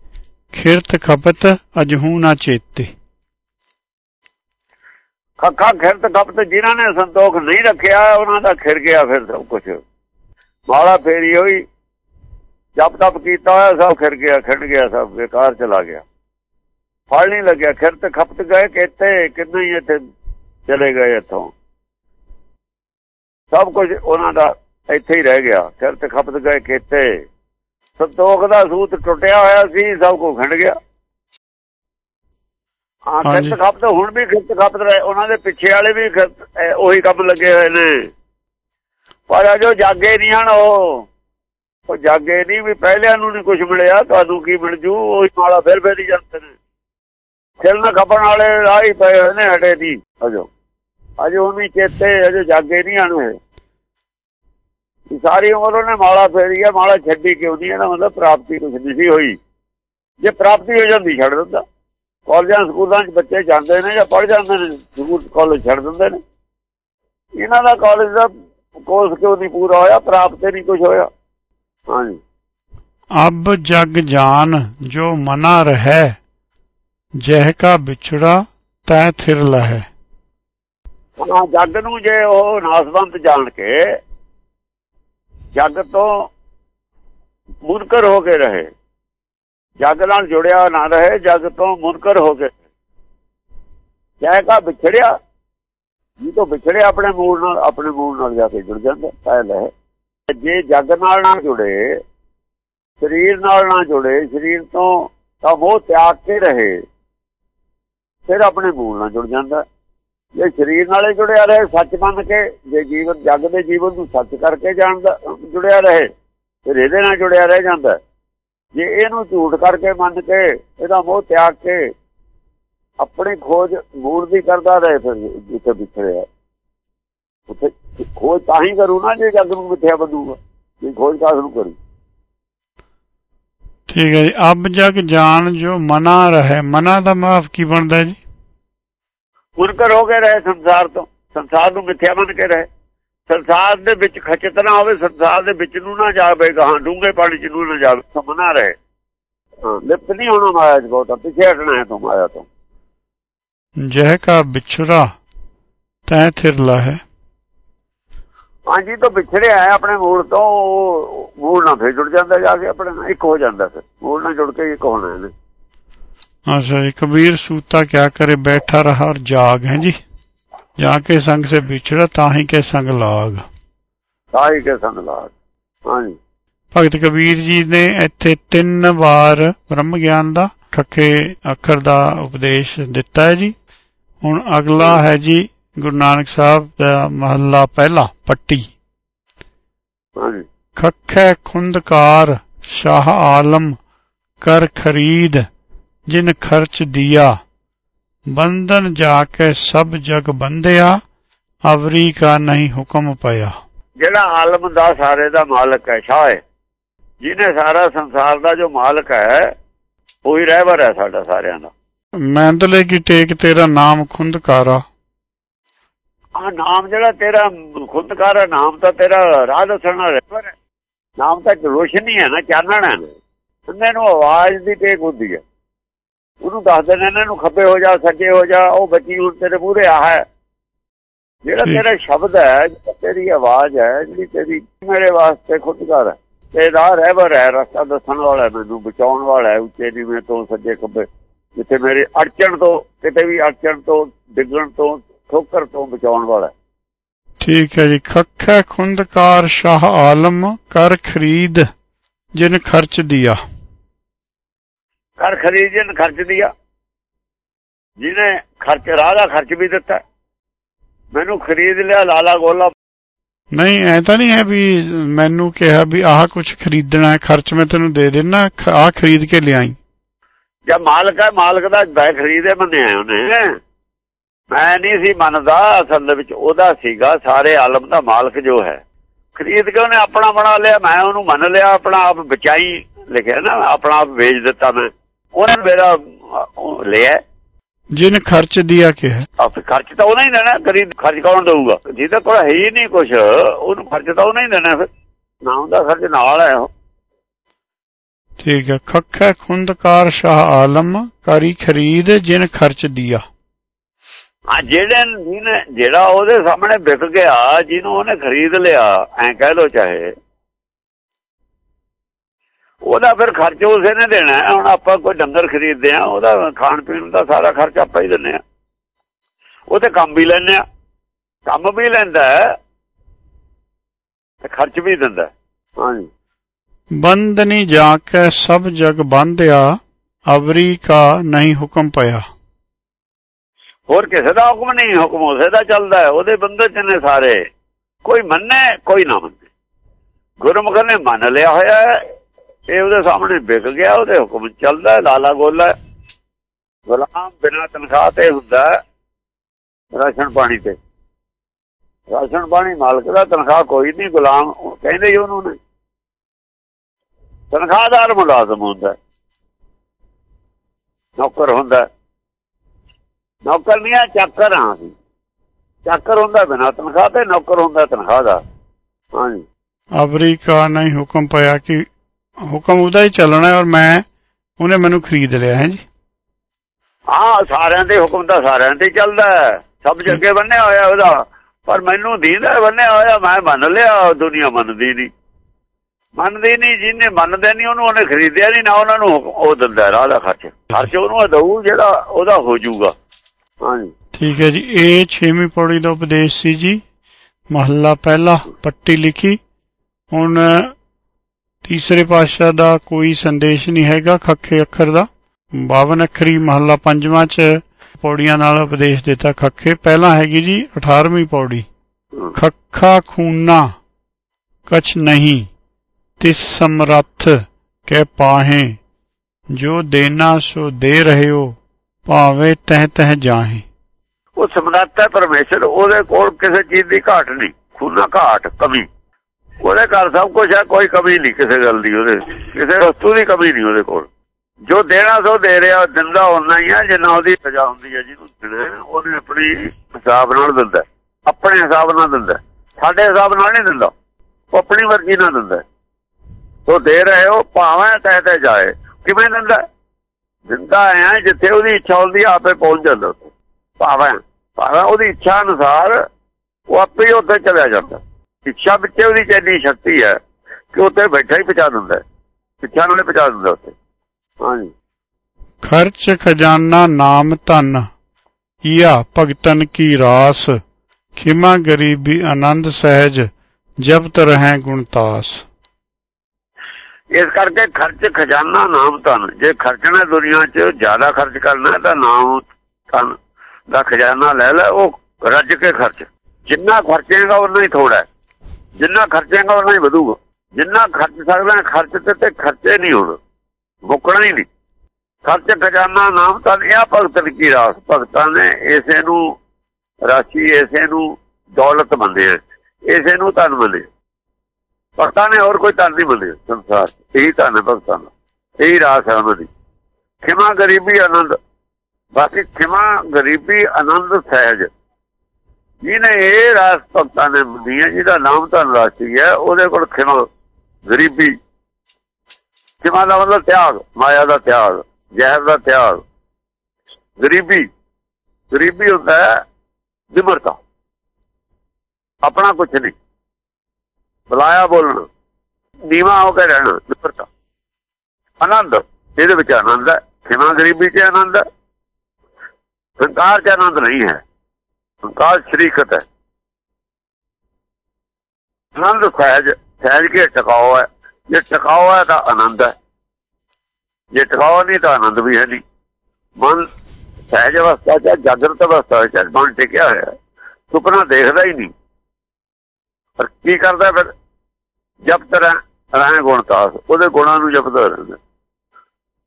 ਖਿਰਤ ਖਪਤ ਅਜਹੂ ਨਾ ਚੇਤੇ। ਖੱਖਾ ਖਿਰਤ ਖਪਤ ਜਿਨ੍ਹਾਂ ਨੇ ਸੰਤੋਖ ਨਹੀਂ ਰੱਖਿਆ, ਉਹਨਾਂ ਦਾ ਖਿਰ ਗਿਆ ਫਿਰ ਸਭ ਕੁਝ ਮਾਲਾ ਫੇਰੀ ਹੋਈ, ਜਪ ਤਪ ਕੀਤਾ ਹੋਇਆ, ਸਭ ਖਿਰ ਗਿਆ ਖਿੰਡ ਗਿਆ, ਸਭ ਬੇਕਾਰ ਚਲਾ ਗਿਆ। ਫਲ ਨਹੀਂ ਲੱਗਿਆ ਖਿਰਤ ਖਪਤ ਗਏ ਕਿਤੇ ਕਿੰਨੇ ਹੀ ਇੱਥੇ ਚਲੇ ਗਏ ਇੱਥੋਂ। ਸਭ ਕੁਝ ਉਹਨਾਂ ਦਾ ਇੱਥੇ ਹੀ ਰਹਿ ਗਿਆ ਖਿਰਤ ਖਪਤ ਗਏ ਕਿਤੇ ਸੰਤੋਖ ਦਾ ਸੂਤ ਟੁੱਟਿਆ ਹੋਇਆ ਸੀ ਸਭ ਕੁਝ ਖਿੰਡ ਗਿਆ। ਹਾਂ ਖਿਰਤ ਖਪਤ ਹੁਣ ਵੀ ਖਿਰਤ ਖਪਤ ਰਹੇ ਉਹਨਾਂ ਦੇ ਪਿੱਛੇ ਵਾਲੇ ਵੀ ਉਹੀ ਕੰਮ ਲੱਗੇ ਹੋਏ ਨੇ। ਪਰ ਜੋ ਜਾਗੇ ਨਹੀਂ ਹਨ ਉਹ ਉਹ ਜਾਗੇ ਨਹੀਂ ਵੀ ਪਹਿਲਿਆਂ ਨੂੰ ਨਹੀਂ ਕੁਝ ਮਿਲਿਆ ਤੁਹਾਨੂੰ ਕੀ ਮਿਲ ਜੂ ਉਹ ਮਾਲਾ ਫਿਰ ਫੇਰੀ ਜਾਂਦੇ ਨੇ। ਖੇਲਣਾ ਖਪਣ ਵਾਲੇ ਰਾਹੀ ਪਏ ਹੋਏ ਨੇ ਹਟੇ ਦੀ। ਅਜੋ ਅਜੇ ਉਹ ਚੇਤੇ ਅਜੇ ਜਾਗੇ ਨਹੀਂ ਆਣੇ ਸਾਰੀ ਉਮਰ ਉਹਨੇ ਮਾਲਾ ਫੇਰੀ ਆ, ਮਾਲਾ ਛੱਡੀ ਕਿਉਂ ਨਹੀਂ? ਇਹਦਾ ਮਤਲਬ ਪ੍ਰਾਪਤੀ ਕੁਝ ਨਹੀਂ ਸੀ ਹੋਈ। ਜੇ ਪ੍ਰਾਪਤੀ ਹੋ ਜਾਂਦੀ, ਛੱਡ ਦਿੰਦਾ। ਕਾਲਜਾਂ, ਸਕੂਲਾਂ 'ਚ ਬੱਚੇ ਜਾਂਦੇ ਨੇ ਜਾਂ ਪੜ ਜਾਂਦੇ ਨੇ, ਸਕੂਲ, ਕਾਲਜ ਛੱਡ ਦਿੰਦੇ ਨੇ। ਇਹਨਾਂ ਦਾ ਕਾਲਜ ਦਾ ਕੋਰਸ ਕਿਉਂ ਨਹੀਂ ਪੂਰਾ ਹੋਇਆ? ਪ੍ਰਾਪਤ ਨਹੀਂ ਕੁਝ ਹੋਇਆ। ਹਾਂਜੀ। ਅਬ ਜਗ ਜਾਨ ਜੋ ਮਨਾ ਰਹਿ ਜਹ ਕਾ ਵਿਛੜਾ ਤੈ ਥਿਰ ਲਹਿ। ਹਾਂ ਜੱਗ ਨੂੰ ਜੇ ਉਹ ਨਾਸਵੰਤ ਜਾਣ ਕੇ ਜੱਗ ਤੋਂ ਮੁਨਕਰ ਹੋ ਕੇ ਰਹੇ, ਜੱਗ ਨਾਲ ਜੁੜਿਆ ਨਾ ਰਹੇ, ਜੱਗ ਤੋਂ ਮੁਨਕਰ ਹੋ ਕੇ ਜੈ ਕਾ ਵਿਛੜਿਆ ਜੀ ਤੋਂ ਵਿਛੜਿਆ ਆਪਣੇ ਮੂਲ ਨਾਲ, ਆਪਣੇ ਮੂਲ ਨਾਲ ਜਾ ਕੇ ਜੁੜ ਜਾਂਦਾ, ਤੈ ਲਹਿ। ਜੇ ਜੱਗ ਨਾਲ ਨਾ ਜੁੜੇ, ਸਰੀਰ ਨਾਲ ਨਾ ਜੁੜੇ, ਸਰੀਰ ਤੋਂ ਤਾਂ ਉਹ ਤਿਆਗ ਕੇ ਰਹੇ ਫਿਰ ਆਪਣੇ ਮੂਲ ਨਾਲ ਜੁੜ ਜਾਂਦਾ। ਜੇ ਸਰੀਰ ਨਾਲੇ ਜੁੜਿਆ ਰਹੇ, ਸੱਚ ਮੰਨ ਕੇ, ਜੇ ਜੀਵਨ, ਜਗ ਦੇ ਜੀਵਨ ਨੂੰ ਸੱਚ ਕਰਕੇ ਜਾਣਦਾ ਜੁੜਿਆ ਰਹੇ, ਫਿਰ ਇਹਦੇ ਨਾਲ ਜੁੜਿਆ ਰਹਿ ਜਾਂਦਾ। ਜੇ ਇਹਨੂੰ ਝੂਠ ਕਰਕੇ ਮੰਨ ਕੇ, ਇਹਦਾ ਮੋਹ ਤਿਆਗ ਕੇ ਆਪਣੀ ਖੋਜ ਮੂਲ ਦੀ ਕਰਦਾ ਰਹੇ, ਫਿਰ ਜਿੱਥੇ ਵਿਛੜਿਆ ਉੱਥੇ ਖੋਜ ਤਾਂ ਹੀ ਕਰੂ ਨਾ, ਜੇ ਜਗ ਨੂੰ ਮਿੱਥਿਆ ਬੰਦੂਗਾ ਜੇ ਖੋਜ ਕਾਸ ਨੂੰ ਕਰੂ। ਠੀਕ ਹੈ ਜੀ। ਅਬ ਜਗ ਜਾਣ ਜੋ ਮਨਾ ਰਹੇ, ਮਨਾ ਦਾ ਮਾਫ ਕੀ ਬਣਦਾ ਜੀ? ਮੁਨਕਰ ਹੋ ਕੇ ਰਹੇ ਸੰਸਾਰ ਤੋਂ ਸੰਸਾਰ ਨੂੰ ਮਿੱਥਿਆ ਮੰਨ ਕੇ ਰਹੇ। ਸੰਸਾਰ ਦੇ ਵਿੱਚ ਖਚਤ ਨਾ ਹੋਵੇ ਸੰਸਾਰ ਦੇ ਵਿੱਚ ਨੂੰ ਨਾ ਜਾਵੇ ਗਾਂ ਡੂੰਗੇ ਪਾਣੀ ਚ ਨੂੰ ਨਾ ਜਾਵੇ ਤਾਂ ਮਨਾ ਰਹੇ। ਲਿਪਤ ਨਹੀਂ ਹੋਣਾ ਮਾਇਆ ਚ ਬਹੁਤਾ ਪਿੱਛੇ ਹਟਣਾ ਹੈ ਤੋਂ ਮਾਇਆ ਤੋਂ। ਜਹ ਕਾ ਵਿਛੜਾ ਤੈ ਥਿਰਲਾ ਹੈ ਹਾਂਜੀ ਤੋਂ ਵਿਛੜਿਆ ਹੈ ਆਪਣੇ ਮੂਲ ਤੋਂ ਮੂਲ ਨਾਲ ਫੇਰ ਜੁੜ ਜਾਂਦਾ ਜਾ ਕੇ ਆਪਣੇ ਨਾਲ ਇੱਕ ਹੋ ਜਾਂਦਾ ਫਿਰ। ਮੂਲ ਨਾਲ ਜੁੜ ਕੇ ਇੱਕ ਹੋਣਾ ਇਹਨੇ। अच्छा जी कबीर सूता क्या करे बैठा रहा और जाग है जी जाके संग से बिछड़ा ताही के संग लाग ਤਾਹੀ ਕੇ ਸੰਗ ਲਾਗ ਹਾਂਜੀ ਭਗਤ ਕਬੀਰ ਜੀ ਨੇ ਇੱਥੇ ਤਿੰਨ ਵਾਰ ਬ੍ਰਹਮ ਗਿਆਨ ਦਾ ਖੱਖੇ ਅੱਖਰ ਦਾ ਉਪਦੇਸ਼ ਦਿੱਤਾ ਹੈ ਜੀ ਹੁਣ ਅਗਲਾ ਹੈ ਜੀ ਗੁਰੂ ਨਾਨਕ ਸਾਹਿਬ ਦਾ ਮਹੱਲਾ ਪਹਿਲਾ ਪੱਟੀ ਹਾਂਜੀ ਖੱਖੇ ਖੁੰਦਕਾਰ ਸ਼ਾਹ ਆਲਮ ਕਰ ਖਰੀਦ ਜਿਨ ਖਰਚ ਦਿਆ ਬੰਧਨ ਜਾ ਕੇ ਸਭ ਜਗ ਬੰਧਿਆ ਅਵਰੀ ਕਾ ਨਹੀਂ ਹੁਕਮ ਪਿਆ। ਜਿਹੜਾ ਆਲਮ ਦਾ ਸਾਰੇ ਦਾ ਮਾਲਕ ਹੈ ਸ਼ਾਹ ਹੈ। ਜਿਹਨੇ ਸਾਰਾ ਸੰਸਾਰ ਦਾ ਜੋ ਮਾਲਕ ਹੈ ਉਹੀ ਰਹਿਬਰ ਹੈ ਸਾਡਾ ਸਾਰਿਆਂ ਦਾ। ਮੈਂਦਲੇ ਕੀ ਟੇਕ ਤੇਰਾ ਨਾਮ ਖੁੰਦਕਾਰਾ। ਆ ਨਾਮ ਜਿਹੜਾ ਤੇਰਾ ਖੁਦਕਾਰ ਨਾਮ ਤਾਂ ਤੇਰਾ ਰਾਹ ਦੱਸਣ ਵਾਲਾ ਰਹਿਬਰ ਹੈ। ਨਾਮ ਤਾਂ ਰੋਸ਼ਨੀ ਹੈ ਨਾ ਚਾਨਣ ਹੈ। ਉਹਨਾਂ ਨੂੰ ਆਵਾਜ਼ ਦੀ ਟੇਕ ਹੁੰਦੀ ਹੈ। ਉਹਨੂੰ ਦੱਸਦੇ ਨੇ ਇਹਨਾਂ ਨੂੰ ਖੱਬੇ ਹੋ ਜਾ ਸੱਜੇ ਹੋ ਜਾ ਉਹ ਬੱਚੀ ਹੁਣ ਤੇਰੇ ਮੂਹਰੇ ਆ ਹੈ। ਜਿਹੜਾ। ਤੇਰਾ ਸ਼ਬਦ ਹੈ ਤੇਰੀ ਆਵਾਜ਼ ਹੈ ਜਿਹੜੀ ਤੇਰੀ ਮੇਰੇ ਵਾਸਤੇ ਖੁਦਕਾਰ ਹੈ। ਤੇ ਰਾਹ ਰਹਿਬਰ ਹੈ ਰਸਤਾ ਦੱਸਣ ਵਾਲਾ ਹੈ, ਮੈਨੂੰ ਬਚਾਉਣ ਵਾਲਾ ਹੈ ਉੱਚੇ ਨੀਵੇਂ ਤੋਂ ਸੱਜੇ ਖੱਬੇ। ਜਿੱਥੇ ਮੇਰੇ ਅੜਚਣ ਤੋਂ ਕਿਤੇ ਵੀ ਅੜਚਣ ਤੋਂ ਡਿੱਗਣ ਤੋਂ ਠੋਕਰ ਤੋਂ ਬਚਾਉਣ ਵਾਲਾ। ਠੀਕ ਹੈ ਜੀ। ਖੱਖੈ ਖੁੰਦਕਾਰ ਸ਼ਾਹ ਆਲਮ ਕਰ ਖਰੀਦ ਜਿਨ ਖਰਚ ਦਿਆ। ਘਰ ਖਰੀਦਣ ਖਰਚ ਦਿਆ। ਜਿਹਨੇ ਖਰਚ ਰਾਹ ਦਾ ਖਰਚ ਵੀ ਦਿੱਤਾ। ਮੈਨੂੰ ਖਰੀਦ ਲਿਆ ਲਾਲਾ ਗੋਲਾ। ਨਹੀਂ ਐ ਤਾਂ ਨਹੀਂ ਹੈ ਵੀ ਮੈਨੂੰ ਕਿਹਾ ਵੀ ਆਹ ਕੁਝ ਖਰੀਦਣਾ ਹੈ ਖਰਚ ਮੈਂ ਤੈਨੂੰ ਦੇ ਦੇਣਾ ਆਹ ਖਰੀਦ ਕੇ ਲਿਆਈ। ਜਾਂ ਮਾਲਕ ਹੈ ਮਾਲਕ ਦਾ ਬੈ ਖਰੀਦੇ ਮੰਨਿਆ ਉਹਨੇ। ਮੈਂ ਨਹੀਂ ਸੀ ਮੰਨਦਾ ਅਸਲ ਦੇ ਵਿੱਚ ਉਹਦਾ ਸੀਗਾ ਸਾਰੇ ਆਲਮ ਦਾ ਮਾਲਕ ਜੋ ਹੈ। ਖਰੀਦ ਕੇ ਉਹਨੇ ਆਪਣਾ ਬਣਾ ਲਿਆ ਮੈਂ ਉਹਨੂੰ ਮੰਨ ਲਿਆ ਆਪਣਾ ਆਪ ਬਚਾਈ ਲਿਖਿਆ ਨਾ ਆਪਣਾ ਆਪ ਵੇਚ ਦਿੱਤਾ ਮੈਂ। ਉਹਨੇ ਮੇਰਾ ਲਿਆ। ਜਿਨ ਖਰਚ ਦਿਆ ਕਿਹਾ। ਆਪ ਖਰਚ ਤਾਂ ਉਹਨੇ ਹੀ ਦੇਣਾ ਖਰੀਦ ਖਰਚ ਕੌਣ ਦਊਗਾ? ਜਿਹਦੇ ਕੋਲ ਹੈ ਹੀ ਨਹੀਂ ਕੁਝ ਉਹਨੂੰ ਖਰਚ ਤਾਂ ਉਹਨੇ ਹੀ ਦੇਣਾ ਫਿਰ। ਨਾਮ ਦਾ ਖਰਚ ਨਾਲ ਹੈ ਉਹ। ਠੀਕ ਹੈ। ਖੱਖੈ ਖੁੰਦਕਾਰ ਸ਼ਾਹ ਆਲਮ ਕਰੀ ਖਰੀਦ ਜਿਨ ਖਰਚ ਦਿਆ। ਹਾਂ ਜਿਹੜੇ ਜਿਹੜਾ ਉਹਦੇ ਸਾਹਮਣੇ ਵਿਕ ਗਿਆ ਜਿਹਨੂੰ ਉਹਨੇ ਖਰੀਦ ਲਿਆ ਐਂ ਕਹਿ ਲੋ ਚਾਹੇ। ਉਹਦਾ ਫਿਰ ਖਰਚ ਉਸੇ ਨੇ ਦੇਣਾ। ਹੁਣ ਆਪਾਂ ਕੋਈ ਡੰਗਰ ਖਰੀਦਦੇ ਆ ਉਹਦਾ ਖਾਣ ਪੀਣ ਦਾ ਸਾਰਾ ਖਰਚ ਆਪਾਂ ਹੀ ਦਿੰਨੇ ਆ ਉਹ ਤੇ ਕੰਮ ਵੀ ਲੈਂਦੇ ਆ ਕੰਮ ਵੀ ਲੈਂਦਾ ਤੇ ਖਰਚ ਵੀ ਦਿੰਦਾ। ਹਾਂਜੀ। ਬੰਦਨੀ ਜਾ ਕੇ ਸਭ ਜਗ ਬੰਧਿਆ ਅਵਰੀ ਕਾ ਨਹੀਂ ਹੁਕਮ ਪਿਆ। ਹੋਰ ਕਿਸੇ ਦਾ ਹੁਕਮ ਨਹੀਂ ਹੁਕਮ ਉਸੇ ਦਾ ਚੱਲਦਾ ਹੈ। ਉਹਦੇ ਬੰਦੇ ਚ ਨੇ ਸਾਰੇ। ਕੋਈ ਮੰਨੇ ਕੋਈ ਨਾ ਮੰਨੇ। ਗੁਰਮੁਖ ਨੇ ਮੰਨ ਲਿਆ ਹੋਇਆ ਹੈ। ਇਹ ਉਹਦੇ ਸਾਹਮਣੇ ਵਿਕ ਗਿਆ, ਉਹਦੇ ਹੁਕਮ ਚੱਲਦਾ, ਲਾਲਾ ਗੋਲਾ ਗੁਲਾਮ ਬਿਨਾ ਤਨਖਾਹ ਤੇ ਹੁੰਦਾ ਰਾਸ਼ਨ ਪਾਣੀ ਤੇ। ਰਾਸ਼ਨ ਪਾਣੀ ਮਾਲਕ ਦਾ ਤਨਖਾਹ ਕੋਈ ਨਹੀਂ, ਗੁਲਾਮ ਕਹਿੰਦੇ ਹੀ ਉਹਨੂੰ ਨੇ। ਤਨਖਾਹਦਾਰ ਮੁਲਾਜ਼ਮ ਹੁੰਦਾ ਨੌਕਰ ਹੁੰਦਾ ਨੌਕਰ ਨਹੀਂ ਆ ਚੱਕਰ ਆ ਅਸੀਂ। ਚੱਕਰ ਹੁੰਦਾ ਬਿਨਾ ਤਨਖਾਹ ਤੇ, ਨੌਕਰ ਹੁੰਦਾ ਤਨਖਾਹ ਦਾ ਹਾਂਜੀ। ਅਫਰੀਕਾ ਨਹੀਂ ਹੁਕਮ ਪਾਇਆ ਕਿ ਹੁਕਮ ਉਹਦਾ ਹੀ ਚੱਲਣਾ ਔਰ ਮੈਂ ਉਹਨੇ ਮੈਨੂੰ ਖਰੀਦ ਲਿਆ ਹੈ ਜੀ। ਹਾਂ ਸਾਰਿਆਂ ਦੇ ਹੁਕਮ ਤਾਂ ਸਾਰਿਆਂ ਤੇ ਚੱਲਦਾ ਹੈ। ਸਭ ਜੱਗੇ ਬੰਨਿਆ ਹੋਇਆ ਉਹਦਾ। ਪਰ ਮੈਨੂੰ ਦੀਦਾ ਬੰਨਿਆ ਹੋਇਆ ਮੈਂ ਮੰਨ ਲਿਆ ਦੁਨੀਆ ਮੰਨਦੀ ਨਹੀਂ। ਮੰਨਦੀ ਨਹੀਂ ਜਿਹਨੇ ਮੰਨਦੇ ਨਹੀਂ ਉਹਨੂੰ ਉਹਨੇ ਖਰੀਦਿਆ ਨਹੀਂ ਨਾ ਉਹਨਾਂ ਨੂੰ ਉਹ ਦਿੰਦਾ ਰਾਹ ਦਾ ਖਰਚ। ਖਰਚ ਉਹਨੂੰ ਦਊ ਜਿਹੜਾ ਉਹਦਾ ਹੋ ਜਾਊਗਾ। ਹਾਂਜੀ। ਠੀਕ ਹੈ ਜੀ ਇਹ 6ਵੀਂ ਪੌੜੀ ਦਾ ਉਪਦੇਸ਼ ਸੀ ਜੀ। ਮਹੱਲਾ ਪਹਿਲਾ ਪੱਟੀ ਲਿਖੀ। ਹੁਣ ਤੀਸਰੇ ਪਾਤਸ਼ਾਹ ਦਾ ਕੋਈ ਸੰਦੇਸ਼ ਨਹੀਂ ਹੈਗਾ ਖੱਖੇ ਅੱਖਰ ਦਾ। 52 ਅੱਖਰੀ ਮਹੱਲਾ ਪੰਜਵਾਂ ਚ ਪੌੜੀਆਂ ਨਾਲ ਉਪਦੇਸ਼ ਦਿੱਤਾ ਖੱਖੇ। ਪਹਿਲਾਂ ਹੈਗੀ ਜੀ 18ਵੀਂ ਪੌੜੀ। ਖੱਖਾ ਖੂਨਾ, ਕਛ ਨਹੀਂ, ਤਿਸ ਸਮਰੱਥ ਕੇ ਪਾਹੇ, ਜੋ ਦੇਣਾ ਸੋ ਦੇ ਰਹੇ ਹੋ ਭਾਵੇਂ ਤਹ ਤਹ ਜਾਹੇ। ਉਹ ਸਮਰੱਥ ਹੈ ਪਰਮੇਸ਼ਰ, ਉਹਦੇ ਕੋਲ ਕਿਸੇ ਚੀਜ਼ ਦੀ ਘਾਟ ਨਹੀਂ। ਖੂਨਾ ਘਾਟ, ਕਮੀ। ਉਹਦੇ ਘਰ ਸਭ ਕੁਝ ਹੈ, ਕੋਈ ਕਮੀ ਨਹੀਂ ਕਿਸੇ ਗੱਲ ਦੀ ਉਹਦੇ ਕਿਸੇ ਵਸਤੂ ਦੀ ਕਮੀ ਨਹੀਂ ਉਹਦੇ ਕੋਲ। ਜੋ ਦੇਣਾ ਸੋ ਦੇ ਰਿਹਾ ਦਿੰਦਾ ਉਹਨਾਂ ਹੀ ਹੈ, ਜਿੰਨਾ ਉਹਦੀ ਸਜ਼ਾ ਹੁੰਦੀ ਹੈ ਜਿਹਨੂੰ ਦੇਣਾ ਉਹਨੇ ਆਪਣੀ ਹਿਸਾਬ ਨਾਲ ਦਿੰਦਾ ਆਪਣੇ ਹਿਸਾਬ ਨਾਲ ਦਿੰਦਾ ਸਾਡੇ ਹਿਸਾਬ ਨਾਲ ਨਹੀਂ ਦਿੰਦਾ। ਉਹ ਆਪਣੀ ਮਰਜ਼ੀ ਨਾਲ ਦਿੰਦਾ ਉਹ ਦੇ ਰਹੇ ਹੋ, ਭਾਵੇਂ ਤੈ ਤੇ ਜਾਏ। ਕਿਵੇਂ ਦਿੰਦਾ ਦਿੰਦਾ ਹੈ, ਜਿੱਥੇ ਉਹਦੀ ਇੱਛਾ ਹੁੰਦੀ ਆਪੇ ਪਹੁੰਚ ਜਾਂਦਾ ਉੱਥੇ। ਭਾਵੇਂ ਭਾਵੇਂ ਉਹਦੀ ਇੱਛਾ ਅਨੁਸਾਰ ਉਹ ਆਪੇ ਹੀ ਉੱਥੇ ਚਲਿਆ ਜਾਂਦਾ। ਇੱਛਾ ਵਿੱਚ ਉਹਦੀ ਚੈਨੀ ਸ਼ਕਤੀ ਹੈ ਕਿ ਉੱਥੇ ਬੈਠਾ ਹੀ ਪਹੁੰਚਾ ਦਿੰਦਾ। ਇੱਛਾ ਹੀ ਪਹੁੰਚਾ ਦਿੰਦਾ ਉੱਥੇ ਹਾਂਜੀ ਖਰਚ ਖਜ਼ਾਨਾ ਨਾਮ ਧਨ ਈਆ ਭਗਤਨ ਕੀ ਰਾਸ ਖਿਮਾ ਗਰੀਬੀ ਆਨੰਦ ਸਹਿਜ ਜਪਤ ਰਹੈ ਗੁਣਤਾਸ ਇਸ ਕਰਕੇ ਖਰਚ ਖਜ਼ਾਨਾ ਨਾਮ ਧਨ ਜੇ ਖਰਚਣਾ ਦੁਨੀਆ 'ਚ ਜ਼ਿਆਦਾ ਖਰਚ ਕਰਨਾ ਤਾਂ ਨਾਮ ਧਨ ਦਾ ਖਜ਼ਾਨਾ ਲੈ ਲੈ ਉਹ ਰੱਜ ਕੇ ਖਰਚ ਜਿੰਨਾ ਖਰਚੇਗਾ ਉਨਾ ਹੀ ਥੋੜਾ। ਜਿੰਨਾ ਖਰਚੇਗਾ ਉਨਾ ਹੀ ਵਧੂਗਾ। ਜਿੰਨਾ ਖਰਚ ਸਕਦਾ ਖਰਚ ਤੇ ਤੇ ਖਰਚੇ ਨਹੀਂ ਹੋਣ ਮੁੱਕਣਾ ਹੀ ਨਹੀਂ। ਖਰਚ ਖਜ਼ਾਨਾ ਨਾਮ ਧਨ ਇਹ ਭਗਤ ਕੀ ਰਾਸ? ਭਗਤਾਂ ਨੇ ਇਸੇ ਨੂੰ ਰਾਸ਼ੀ, ਇਸੇ ਨੂੰ ਦੌਲਤ ਮੰਨਿਆ। ਇਸੇ ਨੂੰ ਧਨ ਮੰਨਿਆ। ਭਗਤਾਂ ਨੇ ਹੋਰ ਕੋਈ ਧਨ ਨਹੀਂ ਮੰਨਿਆ ਸੰਸਾਰ 'ਚ। ਇਹੀ ਧਨ ਹੈ ਭਗਤਾਂ ਦਾ। ਇਹੀ ਰਾਸ ਹੈ ਉਹਨਾਂ ਦੀ। ਖਿਮਾ ਗਰੀਬੀ ਆਨੰਦ। ਬਾਕੀ ਖਿਮਾ ਗਰੀਬੀ ਆਨੰਦ ਸਹਿਜ। ਜਿਹਨੇ ਇਹ ਰਾਸ ਭਗਤਾਂ ਨੇ ਬੁੱਧੀ ਜਿਹਦਾ ਨਾਮ ਤਾਂ ਰਾਸੀ ਹੈ, ਉਹਦੇ ਕੋਲ ਖਿਮਾ, ਗਰੀਬੀ। ਖਿਮਾ ਦਾ ਮਤਲਬ ਤਿਆਗ, ਮਾਇਆ ਦਾ ਤਿਆਗ, ਜ਼ਹਿਰ ਦਾ ਤਿਆਗ। ਗਰੀਬੀ ਗਰੀਬੀ ਹੁੰਦਾ ਹੈ ਵਿਮਰਤਾ ਆਪਣਾ ਕੁਝ ਨਹੀਂ। ਬੁਲਾਇਆ ਬੋਲਣਾ, ਨੀਵਾ ਹੋ ਕੇ ਰਹਿਣਾ ਵਿਮਰਤਾ ਆਨੰਦ, ਇਹਦੇ ਵਿੱਚ ਆਨੰਦ ਹੈ। ਖਿਮਾ ਗਰੀਬੀ 'ਚ ਆਨੰਦ ਹੈ। ਸੰਕਾਰ 'ਚ ਆਨੰਦ ਨਹੀਂ ਹੈ। ਸੰਕਾਰ ਸ਼ਰੀਕਤ ਹੈ। ਆਨੰਦ ਸਹਿਜ ਸਹਿਜ ਕੇ ਟਿਕਾਓ ਹੈ। ਜੇ ਟਿਕਾਓ ਹੈ ਤਾਂ ਆਨੰਦ ਹੈ। ਜੇ ਟਿਕਾਓ ਨਹੀਂ ਤਾਂ ਆਨੰਦ ਵੀ ਹੈ ਨਹੀਂ। ਮਨ ਸਹਿਜ ਅਵਸਥਾ ਚ ਜਾਗਰਤ ਅਵਸਥਾ ਚ ਮਨ ਟਿਕਿਆ ਹੋਇਆ ਸੁਪਨਾ ਦੇਖਦਾ ਹੀ ਨਹੀਂ। ਪਰ ਕੀ ਕਰਦਾ ਫਿਰ? ਜਪ ਤਰਾਂ ਰਹਿ ਗੁਣ ਤਾਸ। ਉਹਦੇ ਗੁਣਾਂ ਨੂੰ ਜਪਦਾ ਰਹਿੰਦਾ।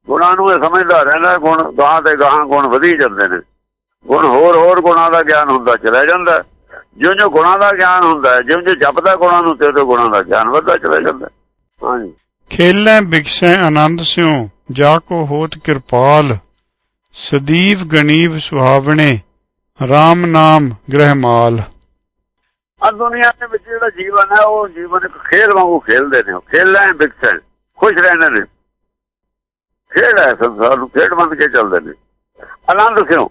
ਗੁਣਾਂ ਨੂੰ ਇਹ ਸਮਝਦਾ ਰਹਿੰਦਾ, ਗੁਣ ਗਾਂ ਤੇ ਗਾਂ ਗੁਣ ਵਧੀ ਜਾਂਦੇ ਨੇ। ਗੁਣ ਹੋਰ ਹੋਰ ਗੁਣਾਂ ਦਾ ਗਿਆਨ ਹੁੰਦਾ ਚਲਾ ਜਾਂਦਾ। ਜਿਉਂ ਜਿਉਂ ਗੁਣਾਂ ਦਾ ਗਿਆਨ ਹੁੰਦਾ ਜਿਉਂ ਜਿਉਂ ਜਪਦਾ ਗੁਣਾਂ ਨੂੰ ਤੇ ਤੇ ਗੁਣਾਂ ਦਾ ਗਿਆਨ ਵੱਧਦਾ ਚਲਾ ਜਾਂਦਾ। ਹਾਂਜੀ। ਖੇਲੇ ਬਿਕਸੈ ਆਨੰਦ ਸਿਉ ਜਾ ਕੋ ਹੋਤ ਕਿਰਪਾਲ। ਸਦੀਵ ਗਣੀਵ ਸੁਹਾਵਣੇ RAM ਨਾਮ ਗ੍ਰਹਿ ਮਾਲ। ਆ ਦੁਨੀਆ ਦੇ ਵਿੱਚ ਜਿਹੜਾ ਜੀਵਨ ਹੈ ਉਹ ਜੀਵਨ ਇੱਕ ਖੇਲ ਵਾਂਗੂ ਖੇਲਦੇ ਨੇ ਖੇਲਾਂ ਬਿਕਸਣ ਖੁਸ਼ ਰਹਿੰਦੇ ਨੇ। ਖੇਡ ਹੈ ਸੰਸਾਰ ਨੂੰ ਖੇਡ ਮੰਨ ਕੇ ਚੱਲਦੇ ਨੇ। ਆਨੰਦ ਕਿਉਂ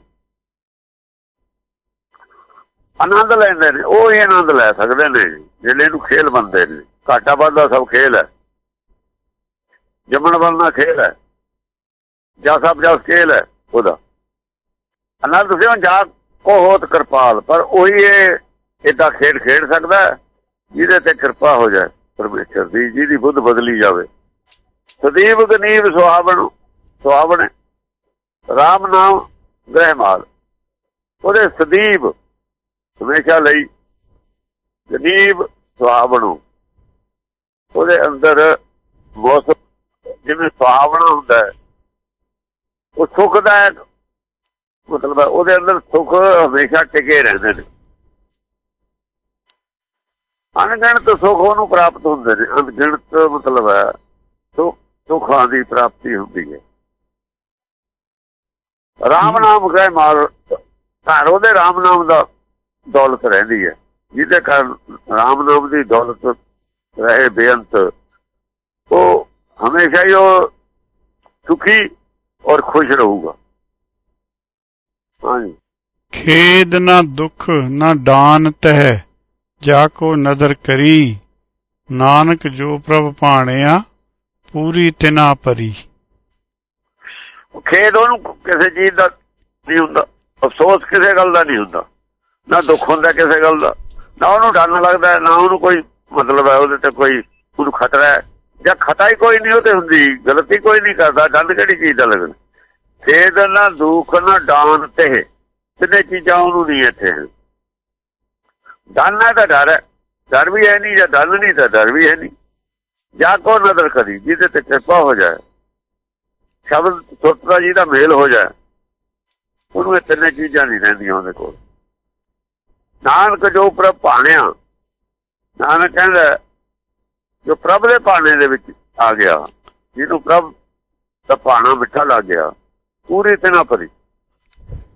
ਆਨੰਦ ਲੈਂਦੇ ਨੇ, ਉਹ ਹੀ ਆਨੰਦ ਲੈ ਸਕਦੇ ਨੇ, ਜਿਹੜੇ ਨੂੰ ਖੇਲ ਬੰਦੇ ਨੇ। ਘਾਟਾ ਵਾਧਾ ਸਭ ਖੇਲ ਹੈ। ਜੰਮਣ ਬਣਨਾ ਖੇਲ ਹੈ। ਜਾਂ ਸਭ ਜਸ ਖੇਲ ਹੈ ਉਹਦਾ। ਆਨੰਦ ਕਿਉਂ ਜਾ ਕੋ ਹੋਤ ਕਿਰਪਾਲ, ਪਰ ਉਹੀ ਇਹ ਇਦਾਂ ਖੇਡ ਖੇਡ ਸਕਦਾ ਜਿਹਦੇ ਤੇ ਕਿਰਪਾ ਹੋ ਜਾਏ ਪਰਮੇਸ਼ਰ ਦੀ, ਜਿਹਦੀ ਬੁੱਧ ਬਦਲੀ ਜਾਵੇ। ਸਦੀਵ ਗਨੀਵ ਸੁਹਾਵਣ ਸੁਹਾਵਣ। RAM ਨਾਮ ਗ੍ਰਹਿਮਾਲ। ਉਹਦੇ ਸਦੀਵ ਹਮੇਸ਼ਾ ਲਈ ਗਨੀਵ ਸੁਹਾਵਣੋ ਉਹਦੇ ਅੰਦਰ ਮੌਸਮ ਜਿਵੇਂ ਸੁਹਾਵਣਾ ਹੁੰਦਾ ਉਹ ਸੁੱਖ ਦਾ ਮਤਲਬ ਉਹਦੇ ਅੰਦਰ ਸੁੱਖ ਹਮੇਸ਼ਾ ਟਿਕੇ ਰਹਿੰਦੇ ਨੇ। ਅਣਗਿਣਤ ਸੁੱਖ ਉਹਨੂੰ ਪ੍ਰਾਪਤ ਹੁੰਦੇ ਨੇ। ਅਣਗਿਣਤ ਮਤਲਬ ਹੈ ਸੁੱਖਾਂ ਦੀ ਪ੍ਰਾਪਤੀ ਹੁੰਦੀ ਹੈ। ਰਾਮ ਨਾਮ ਗਏ ਮਾਰ ਘਰ ਉਹਦੇ ਰਾਮ ਨਾਮ ਦਾ ਦੌਲਤ ਰਹਿੰਦੀ ਹੈ। ਜਿਹਦੇ ਕਾਰਨ ਰਾਮ ਨਾਮ ਦੀ ਦੌਲਤ ਰਹੇ ਬੇਅੰਤ। ਉਹ ਹਮੇਸ਼ਾ ਹੀ ਉਹ ਸੁਖੀ ਔਰ ਖੁਸ਼ ਰਹੂਗਾ। ਹਾਂਜੀ। ਖੇਦ ਨਾ ਦੁੱਖ ਨਾ ਦਾਨ ਤਹਿ ਜਾ ਕੋ ਨਦਰ ਕਰੀ। ਨਾਨਕ ਜੋ ਪ੍ਰਭ ਭਾਣਿਆ ਪੂਰੀ ਤਿਨਾ ਪਰੀ। ਖੇਦ ਉਹਨੂੰ ਕਿਸੇ ਚੀਜ਼ ਦਾ ਨਹੀਂ ਹੁੰਦਾ। ਅਫਸੋਸ ਕਿਸੇ ਗੱਲ ਦਾ ਨਹੀਂ ਹੁੰਦਾ। ਨਾ ਦੁੱਖ ਹੁੰਦਾ ਕਿਸੇ ਗੱਲ ਦਾ। ਨਾ ਉਹਨੂੰ ਡਰ ਲੱਗਦਾ, ਨਾ ਉਹਨੂੰ ਕੋਈ ਮਤਲਬ ਹੈ, ਉਹਦੇ ਤੇ ਕੋਈ ਉਹਨੂੰ ਖਤਰਾ ਹੈ। ਜਾਂ ਖਤਾ ਹੀ ਕੋਈ ਨਹੀਂ ਉਹਦੇ ਹੁੰਦੀ, ਗਲਤੀ ਕੋਈ ਨਹੀਂ ਕਰਦਾ ਡੰਡ ਕਿਹੜੀ ਚੀਜ਼ ਦਾ ਲੱਗਦਾ ਖੇਦ ਨਾ ਦੁੱਖ, ਨਾ ਦਾਨ ਤੇ ਤਿੰਨੇ ਚੀਜ਼ਾਂ ਉਹਨੂੰ ਨਹੀਂ ਇੱਥੇ ਦਾਨਾ ਦਾ ਡਰ ਹੈ। ਡਰ ਵੀ ਹੈ ਨਹੀਂ ਜਾਂ ਡਰ ਨਹੀਂ ਤਾਂ ਡਰ ਵੀ ਹੈ ਨਹੀਂ। ਜਾਂ ਕੋ ਨਦਰ ਕਰੀ, ਜਿਹਦੇ ਤੇ ਕਿਰਪਾ ਹੋ ਜਾਏ। ਸ਼ਬਦ ਸੁਰਤਾ ਜੀ ਦਾ ਮੇਲ ਹੋ ਜਾਏ, ਉਹਨੂੰ ਇਹ ਤਿੰਨੇ ਚੀਜ਼ਾਂ ਨਹੀਂ ਰਹਿੰਦੀਆਂ ਉਹਦੇ ਕੋਲ। ਨਾਨਕ ਜੋ ਪ੍ਰਭ ਭਾਣਿਆ, ਨਾਨਕ ਕਹਿੰਦਾ, ਜੋ ਪ੍ਰਭ ਦੇ ਭਾਣੇ ਦੇ ਵਿੱਚ ਆ ਗਿਆ, ਜਿਹਨੂੰ ਪ੍ਰਭ ਦਾ ਭਾਣਾ ਮਿੱਠਾ ਲੱਗ ਗਿਆ, ਪੂਰੀ ਤਰ੍ਹਾਂ ਪਰੀ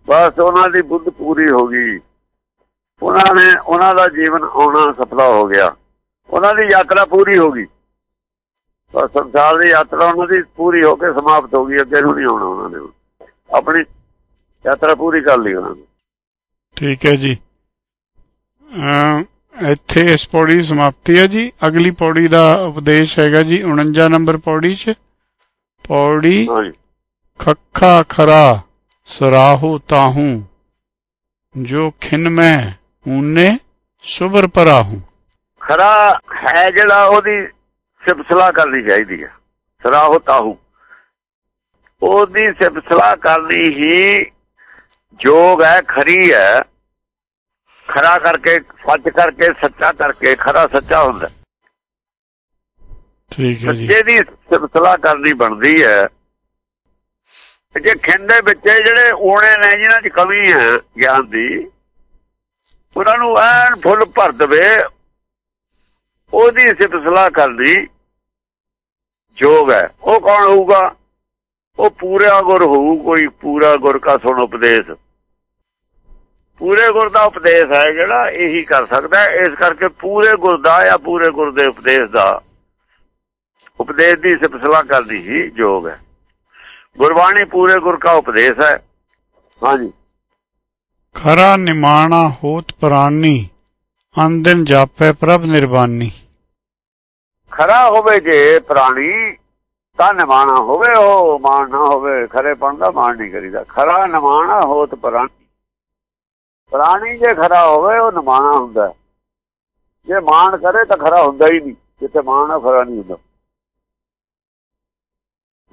ਬਸ ਉਹਨਾਂ ਦੀ ਬੁੱਧ ਪੂਰੀ ਹੋ ਗਈ। ਉਹਨਾਂ ਨੇ, ਉਹਨਾਂ ਦਾ ਜੀਵਨ ਆਉਣਾ ਸਫਲਾ ਹੋ ਗਿਆ। ਉਹਨਾਂ ਦੀ ਯਾਤਰਾ ਪੂਰੀ ਹੋ ਗਈ। ਬਸ ਸੰਸਾਰ ਦੀ ਯਾਤਰਾ ਉਹਨਾਂ ਦੀ ਪੂਰੀ ਹੋ ਕੇ ਸਮਾਪਤ ਹੋ ਗਈ, ਅੱਗੇ ਨੂੰ ਨਹੀਂ ਆਉਣਾ ਉਹਨਾਂ ਨੇ। ਆਪਣੀ ਯਾਤਰਾ ਪੂਰੀ ਕਰ ਲਈ ਉਹਨਾਂ ਨੇ। ਠੀਕ ਹੈ ਜੀ। ਇੱਥੇ ਇਸ ਪੌੜੀ ਸਮਾਪਤੀ ਹੈ ਜੀ। ਅਗਲੀ ਪੌੜੀ ਦਾ ਉਪਦੇਸ਼ ਹੈਗਾ ਜੀ 49 ਨੰਬਰ ਪੌੜੀ 'ਚ। ਪੌੜੀ ਖੱਖਾ ਖਰਾ ਸਰਾਹੂ ਤਾਹੂ ਜੋ ਖਿਨ ਮੈਂ ਊਨੇ ਸੁਬਰ ਪਰਾਹੂ। ਖਰਾ ਹੈ ਜਿਹੜਾ ਉਹਦੀ ਸਿਫਤਲਾ ਕਰਨੀ ਚਾਹੀਦੀ ਹੈ ਸਰਾਹੂ ਤਾਹੂ। ਉਹਦੀ ਸਿਫਤਲਾ ਕਰਨੀ ਹੀ ਜੋਗ ਹੈ ਖਰੀ ਹੈ। ਖਰਾ ਕਰਕੇ ਸੱਚ ਕਰਕੇ ਸੱਚਾ ਕਰਕੇ ਖਰਾ ਸੱਚਾ ਹੁੰਦਾ। ਠੀਕ ਹੈ ਜੀ। ਸੱਚੇ ਦੀ ਸਿਫਤਲਾ ਕਰਨੀ ਬਣਦੀ ਹੈ। ਜੇ ਖਿੰਦੇ ਵਿੱਚ ਜਿਹੜੇ ਓਣੇ ਨੇ ਜਿਨ੍ਹਾਂ 'ਚ ਕਮੀ ਹੈ ਗਿਆਨ ਦੀ ਉਹਨਾਂ ਨੂੰ ਐਨ ਫੁੱਲ ਭਰ ਦਵੇ ਉਹਦੀ ਸਿਫਤਲਾ ਕਰਦੀ ਜੋਗ ਹੈ। ਉਹ ਕੌਣ ਹੋਊਗਾ? ਉਹ ਪੂਰਾ ਗੁਰ ਹੋਊ ਕੋਈ ਪੂਰਾ ਗੁਰ ਕਾ ਸੁਣ ਉਪਦੇਸ਼। ਪੂਰੇ ਗੁਰ ਦਾ ਉਪਦੇਸ਼ ਹੈ ਜਿਹੜਾ ਇਹੀ ਕਰ ਸਕਦਾ ਇਸ ਕਰਕੇ ਪੂਰੇ ਗੁਰ ਦਾ ਜਾਂ ਪੂਰੇ ਗੁਰ ਦੇ ਉਪਦੇਸ਼ ਦਾ ਉਪਦੇਸ਼ ਦੀ ਸਿਫਤਲਾ ਕਰਦੀ ਹੀ ਯੋਗ ਹੈ। ਗੁਰਬਾਣੀ ਪੂਰੇ ਗੁਰ ਕਾ ਉਪਦੇਸ਼ ਹੈ। ਹਾਂਜੀ। ਖਰਾ ਨਿਮਾਣਾ ਹੋਤ ਪ੍ਰਾਨੀ ਅੰਦਨ ਜਾਪੈ ਪ੍ਰਭ ਨਿਰਵਾਨੀ ਖਰਾ ਹੋਵੇ ਜੇ ਪ੍ਰਾਣੀ ਤਾਂ ਨਿਮਾਣਾ ਹੋਵੇ ਉਹ ਮਾਨ ਨਾ ਹੋਵੇ। ਖਰੇ ਪਣ ਦਾ ਮਾਨ ਨਹੀਂ ਕਰੀਦਾ। ਖਰਾ ਨਿਮਾਣਾ ਹੋਤ ਪ੍ਰਾਣੀ ਪ੍ਰਾਣੀ ਜੇ ਖਰਾ ਹੋਵੇ ਉਹ ਨਿਮਾਣਾ ਹੁੰਦਾ ਜੇ ਮਾਨ ਕਰੇ ਤਾਂ ਖਰਾ ਹੁੰਦਾ ਹੀ ਨਹੀਂ। ਜਿੱਥੇ ਮਾਨ ਆ ਖਰਾ ਨਹੀਂ ਹੁੰਦਾ।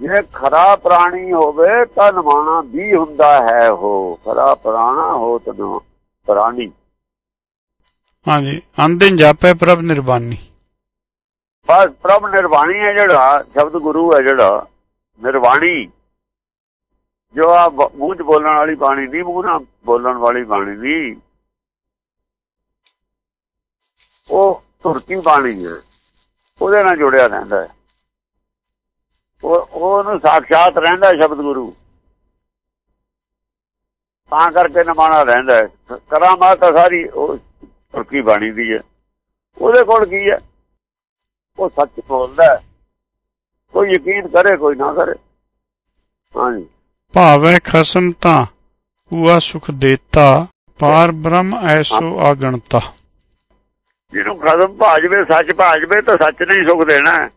ਜੇ ਖਰਾ ਪ੍ਰਾਣੀ ਹੋਵੇ ਤਾਂ ਨਿਮਾਣਾ ਵੀ ਹੁੰਦਾ ਹੈ ਉਹ। ਖਰਾ ਪ੍ਰਾਣਾ ਹੋਤ ਨਾ ਪ੍ਰਾਣੀ। ਹਾਂਜੀ। ਅੰਦਨ ਜਾਪੈ ਪ੍ਰਭ ਨਿਰਵਾਨੀ ਬਸ ਪ੍ਰਭ ਨਿਰਵਾਣੀ ਹੈ ਜਿਹੜਾ ਸ਼ਬਦ ਗੁਰੂ ਹੈ ਜਿਹੜਾ ਨਿਰਵਾਣੀ। ਜੋ ਆ ਮੂੰਹ 'ਚ ਬੋਲਣ ਵਾਲੀ ਬਾਣੀ ਨਹੀਂ ਮੂੰਹ ਨਾਲ ਬੋਲਣ ਵਾਲੀ ਬਾਣੀ ਨਹੀਂ ਉਹ ਤੁਰਕੀ ਬਾਣੀ ਹੈ। ਉਹਦੇ ਨਾਲ ਜੁੜਿਆ ਰਹਿੰਦਾ ਹੈ। ਉਹ ਉਹਨੂੰ ਸਾਖਸ਼ਾਤ ਰਹਿੰਦਾ ਸ਼ਬਦ ਗੁਰੂ। ਤਾਂ ਕਰਕੇ ਨਮਾਣਾ ਰਹਿੰਦਾ ਹੈ। ਕਰਾਮਾਤ ਸਾਰੀ ਉਹ ਤੁਰਕੀ ਬਾਣੀ ਦੀ ਹੈ। ਉਹਦੇ ਕੋਲ ਕੀ ਹੈ? ਉਹ ਸੱਚ ਬੋਲਦਾ ਕੋਈ ਯਕੀਨ ਕਰੇ, ਕੋਈ ਨਾ ਕਰੇ। ਹਾਂਜੀ। ਭਾਵੈ ਖਸਮ ਤਾਂ ਹੁਆ ਸੁਖ ਦੇਤਾ ਪਾਰ ਬ੍ਰਹਮ ਐਸੋ ਆਗਣਤਾ। ਜਿਹਨੂੰ ਖਸਮ ਭਾਜਵੇ ਸੱਚ ਭਾਜਵੇ ਤਾਂ ਸੱਚ ਨਹੀਂ ਸੁਖ ਦੇਣਾ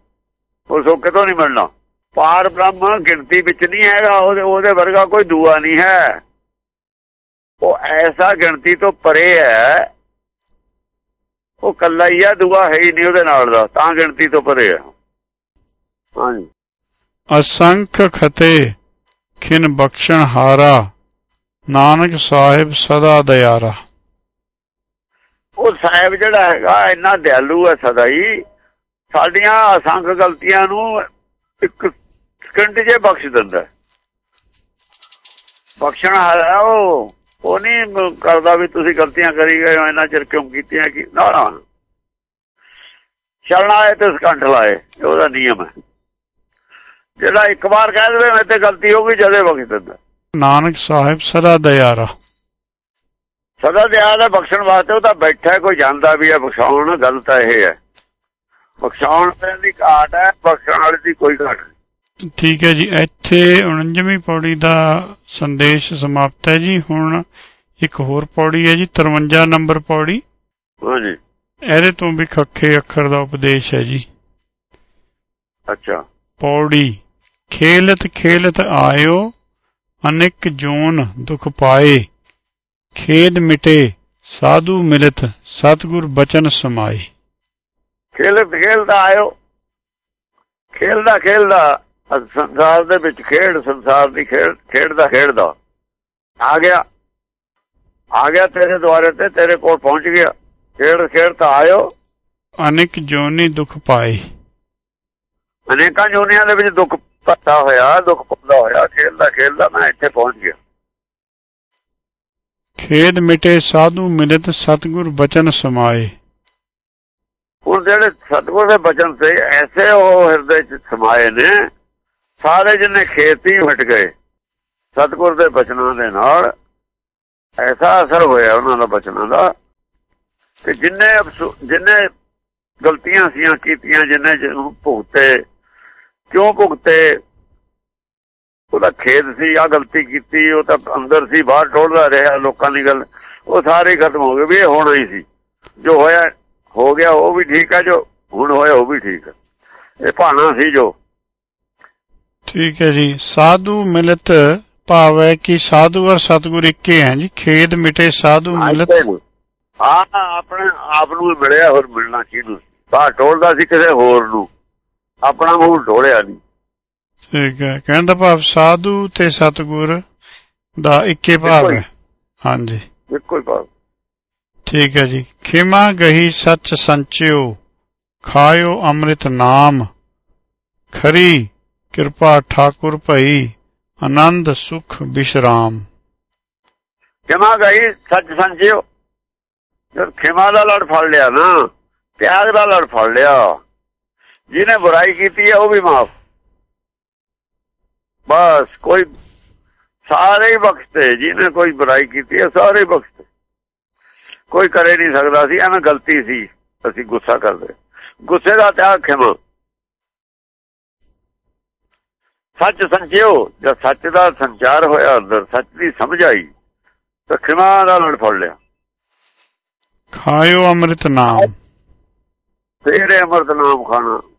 ਉਹ ਸੁੱਖ ਕਿਤੋਂ ਨਹੀਂ ਮਿਲਣਾ। ਪਾਰ ਬ੍ਰਹਮ ਗਿਣਤੀ ਵਿੱਚ ਨਹੀਂ ਹੈਗਾ ਉਹਦੇ ਉਹਦੇ ਵਰਗਾ ਕੋਈ ਦੂਆ ਨਹੀਂ ਹੈ। ਉਹ ਐਸਾ ਗਿਣਤੀ ਤੋਂ ਪਰੇ ਹੈ ਉਹ ਕੱਲਾ ਹੀ ਆ ਦੂਆ ਹੈ ਹੀ ਨਹੀਂ ਉਹਦੇ ਨਾਲ ਦਾ ਤਾਂ ਗਿਣਤੀ ਤੋਂ ਪਰੇ ਹੈ। ਹਾਂਜੀ। ਅਸੰਖ ਖਤੇ ਖਿਨ ਬਖਸ਼ਣ ਹਾਰਾ, ਨਾਨਕ ਸਾਹਿਬ ਸਦਾ ਦਿਆਰਾ। ਉਹ ਸਾਹਿਬ ਜਿਹੜਾ ਹੈਗਾ, ਇੰਨਾ ਦਿਆਲੂ ਹੈ ਸਦਾ ਹੀ ਸਾਡੀਆਂ ਅਸੰਖ ਗਲਤੀਆਂ ਨੂੰ ਇੱਕ ਸਕਿੰਟ ਜੇ ਬਖਸ਼ ਦਿੰਦਾ ਬਖਸ਼ਣ ਹਾਰਾ, ਉਹ ਉਹ ਨਹੀਂ ਕਰਦਾ ਵੀ ਤੁਸੀਂ ਗਲਤੀਆਂ ਕਰੀ ਗਏ ਹੋ, ਇੰਨਾ ਚਿਰ ਕਿਉਂ ਕੀਤੀਆਂ ਕਿ ਨਾ ਨਾ। ਚੱਲਣਾ ਹੈ ਤੇ ਸਕੰਠ ਲਾਏ ਉਹਦਾ ਨਿਯਮ ਹੈ। ਜਿਹੜਾ ਇੱਕ ਵਾਰ ਕਹਿ ਦੇਵੇ ਮੈਂ ਤੇ ਗਲਤੀ ਹੋ ਗਈ ਜਦੇ ਬਖਸ਼ ਦਿੰਦਾ ਨਾਨਕ ਸਾਹਿਬ ਸਦਾ ਦਿਆਰਾ ਸਦਾ ਦਿਆ ਦਾ ਬਖਸ਼ਣ ਵਾਸਤੇ ਉਹ ਤਾਂ ਬੈਠਾ ਕੋਈ ਜਾਂਦਾ ਵੀ ਹੈ ਬਖਸ਼ਾਉਣ ਗੱਲ ਤਾਂ ਇਹ ਹੈ। ਬਖਸ਼ਾਉਣ ਦੀ ਘਾਟ ਹੈ ਬਖਸ਼ਣ ਵਾਲੀ ਦੀ ਕੋਈ ਘਾਟ ਨਹੀਂ। ਠੀਕ ਹੈ ਜੀ ਇੱਥੇ 49ਵੀਂ ਪੌੜੀ ਦਾ ਸੰਦੇਸ਼ ਸਮਾਪਤ ਹੈ ਜੀ। ਹੁਣ ਇੱਕ ਹੋਰ ਪੌੜੀ ਹੈ ਜੀ 53 ਨੰਬਰ ਪੌੜੀ। ਹਾਂਜੀ ਇਹਦੇ ਤੋਂ ਵੀ ਖੱਖੇ ਅੱਖਰ ਦਾ ਉਪਦੇਸ਼ ਹੈ ਜੀ। ਅੱਛਾ। ਪੌੜੀ। ਖੇਲਤ ਖੇਲਤ ਆਇਓ ਅਨੇਕ ਜੋਨ ਦੁਖ ਪਾਏ ਖੇਦ ਮਿਟੇ ਸਾਧੂ ਮਿਲਤ ਸਤਗੁਰ ਬਚਨ ਸਮਾਏ। ਖੇਲਤ ਖੇਲਦਾ ਆਇਓ ਖੇਲਦਾ ਖੇਲਦਾ ਸੰਸਾਰ ਦੇ ਵਿੱਚ ਖੇਡ ਸੰਸਾਰ ਦੀ ਖੇਡ ਖੇਡਦਾ ਖੇਡਦਾ। ਆ ਗਿਆ ਆ ਗਿਆ ਤੇਰੇ ਦੁਆਰੇ ਤੇ ਤੇਰੇ ਕੋਲ ਪਹੁੰਚ ਗਿਆ। ਖੇਡ ਖੇਡਦਾ ਆਇਓ। ਅਨੇਕ ਜੋਨੀ ਦੁਖ ਪਾਏ। ਅਨੇਕਾਂ ਜੋਨੀਆਂ ਦੇ ਵਿੱਚ ਦੁੱਖ ਪੱਤਾ ਹੋਇਆ ਦੁੱਖ ਪੱਦਾ ਹੋਇਆ ਖੇਲਦਾ ਖੇਲਦਾ ਮੈਂ ਇੱਥੇ ਪਹੁੰਚ ਗਿਆ। ਖੇਦ ਮਿਟੇ ਸਾਧੂ ਮਿਲਤ ਸਤਗੁਰ ਬਚਨ ਸਮਾਏ। ਹੁਣ ਜਿਹੜੇ ਸਤਗੁਰ ਦੇ ਬਚਨ ਤੇ ਐਸੇ ਉਹ ਹਿਰਦੇ ਚ ਸਮਾਏ ਨੇ ਸਾਰੇ ਜਿੰਨੇ ਖੇਤੀ ਹਟ ਗਏ ਸਤਗੁਰ ਦੇ ਬਚਨਾਂ ਦੇ ਨਾਲ ਐਸਾ ਅਸਰ ਹੋਇਆ ਉਹਨਾਂ ਦਾ ਬਚਨਾਂ ਦਾ ਕਿ ਜਿੰਨੇ ਜਿੰਨੇ ਗਲਤੀਆਂ ਸੀਆਂ ਕੀਤੀਆਂ ਜਿੰਨੇ ਜਿਹਨੂੰ ਭੁਗਤੇ ਕਿਉਂ ਭੁਗਤੇ? ਉਹਦਾ ਖੇਦ ਸੀ ਆ ਗਲਤੀ ਕੀਤੀ ਉਹ ਤਾਂ ਅੰਦਰ ਸੀ ਬਾਹਰ ਟੋਲਦਾ ਰਿਹਾ ਲੋਕਾਂ ਦੀ ਗੱਲ। ਉਹ ਸਾਰੇ ਖਤਮ ਹੋ ਗਏ ਵੀ ਇਹ ਹੋਣਾ ਹੀ ਸੀ। ਜੋ ਹੋਇਆ ਹੋ ਗਿਆ ਉਹ ਵੀ ਠੀਕ ਹੈ ਜੋ ਹੁਣ ਹੋਇਆ ਉਹ ਵੀ ਠੀਕ ਹੈ ਇਹ ਭਾਣਾ ਸੀ ਜੋ। ਠੀਕ ਹੈ ਜੀ। ਸਾਧੂ ਮਿਲਤ ਭਾਵ ਹੈ ਕਿ ਸਾਧੂ ਔਰ ਸਤਗੁਰ ਇੱਕੇ ਹੈ ਜੀ। ਖੇਦ ਮਿਟੇ ਸਾਧੂ ਮਿਲਤ ਆ ਆਪਣੇ ਆਪ ਨੂੰ ਮਿਲਿਆ ਹੋਰ ਮਿਲਣਾ ਕਿਹਨੂੰ? ਬਾਹਰ ਟੋਲਦਾ ਸੀ ਕਿਸੇ ਹੋਰ ਨੂੰ। ਆਪਣਾ ਮੂੰਹ ਢੋਲਿਆ ਨਹੀਂ। ਠੀਕ ਹੈ। ਕਹਿੰਦਾ ਭਾਵ ਸਾਧੂ ਤੇ ਸਤਗੁਰ ਦਾ ਇੱਕੇ ਭਾਵ ਹੈ। ਹਾਂਜੀ। ਇੱਕੋ ਹੀ ਭਾਵ। ਠੀਕ ਹੈ ਜੀ। ਖਿਮਾ ਗਹੀ ਸੱਚ ਸੰਚਿਓ ਖਾਇਓ ਅੰਮ੍ਰਿਤ ਨਾਮ। ਖਰੀ ਕਿਰਪਾ ਠਾਕੁਰ ਭਈ ਆਨੰਦ ਸੁਖ ਵਿਸ਼ਰਾਮ ਖਿਮਾ ਗਈ ਸੱਚ ਸੰਚਿਓ। ਜਦ ਖਿਮਾ ਦਾ ਲੜ ਫੜ ਲਿਆ ਨਾ ਤਿਆਗ ਦਾ ਲੜ ਫੜ ਲਿਆ। ਜਿਹਨੇ ਬੁਰਾਈ ਕੀਤੀ ਹੈ ਉਹ ਵੀ ਮਾਫ। ਬਸ ਕੋਈ ਸਾਰੇ ਹੀ ਬਖਸ਼ਤੇ ਜਿਹਨੇ ਕੋਈ ਬੁਰਾਈ ਕੀਤੀ ਹੈ ਸਾਰੇ ਹੀ ਬਖਸ਼ਤੇ। ਕੋਈ ਕਰੇ ਨਹੀਂ ਸਕਦਾ ਸੀ ਐਵੇਂ ਗਲਤੀ ਸੀ। ਅਸੀਂ ਗੁੱਸਾ ਕਰਦੇ ਗੁੱਸੇ ਦਾ ਤਿਆਗ ਖਿਮਾ। ਸੱਚ ਸੰਚਿਓ ਜਦ ਸੱਚ ਦਾ ਸੰਚਾਰ ਹੋਇਆ ਅੰਦਰ ਸੱਚ ਦੀ ਸਮਝ ਆਈ ਤਾਂ ਖਿਮਾ ਦਾ ਲੜ ਫੜ ਲਿਆ। ਖਾਇਓ ਅੰਮ੍ਰਿਤ ਨਾਮ। ਇਹ ਅੰਮ੍ਰਿਤ ਨਾਮ ਖਾਣਾ।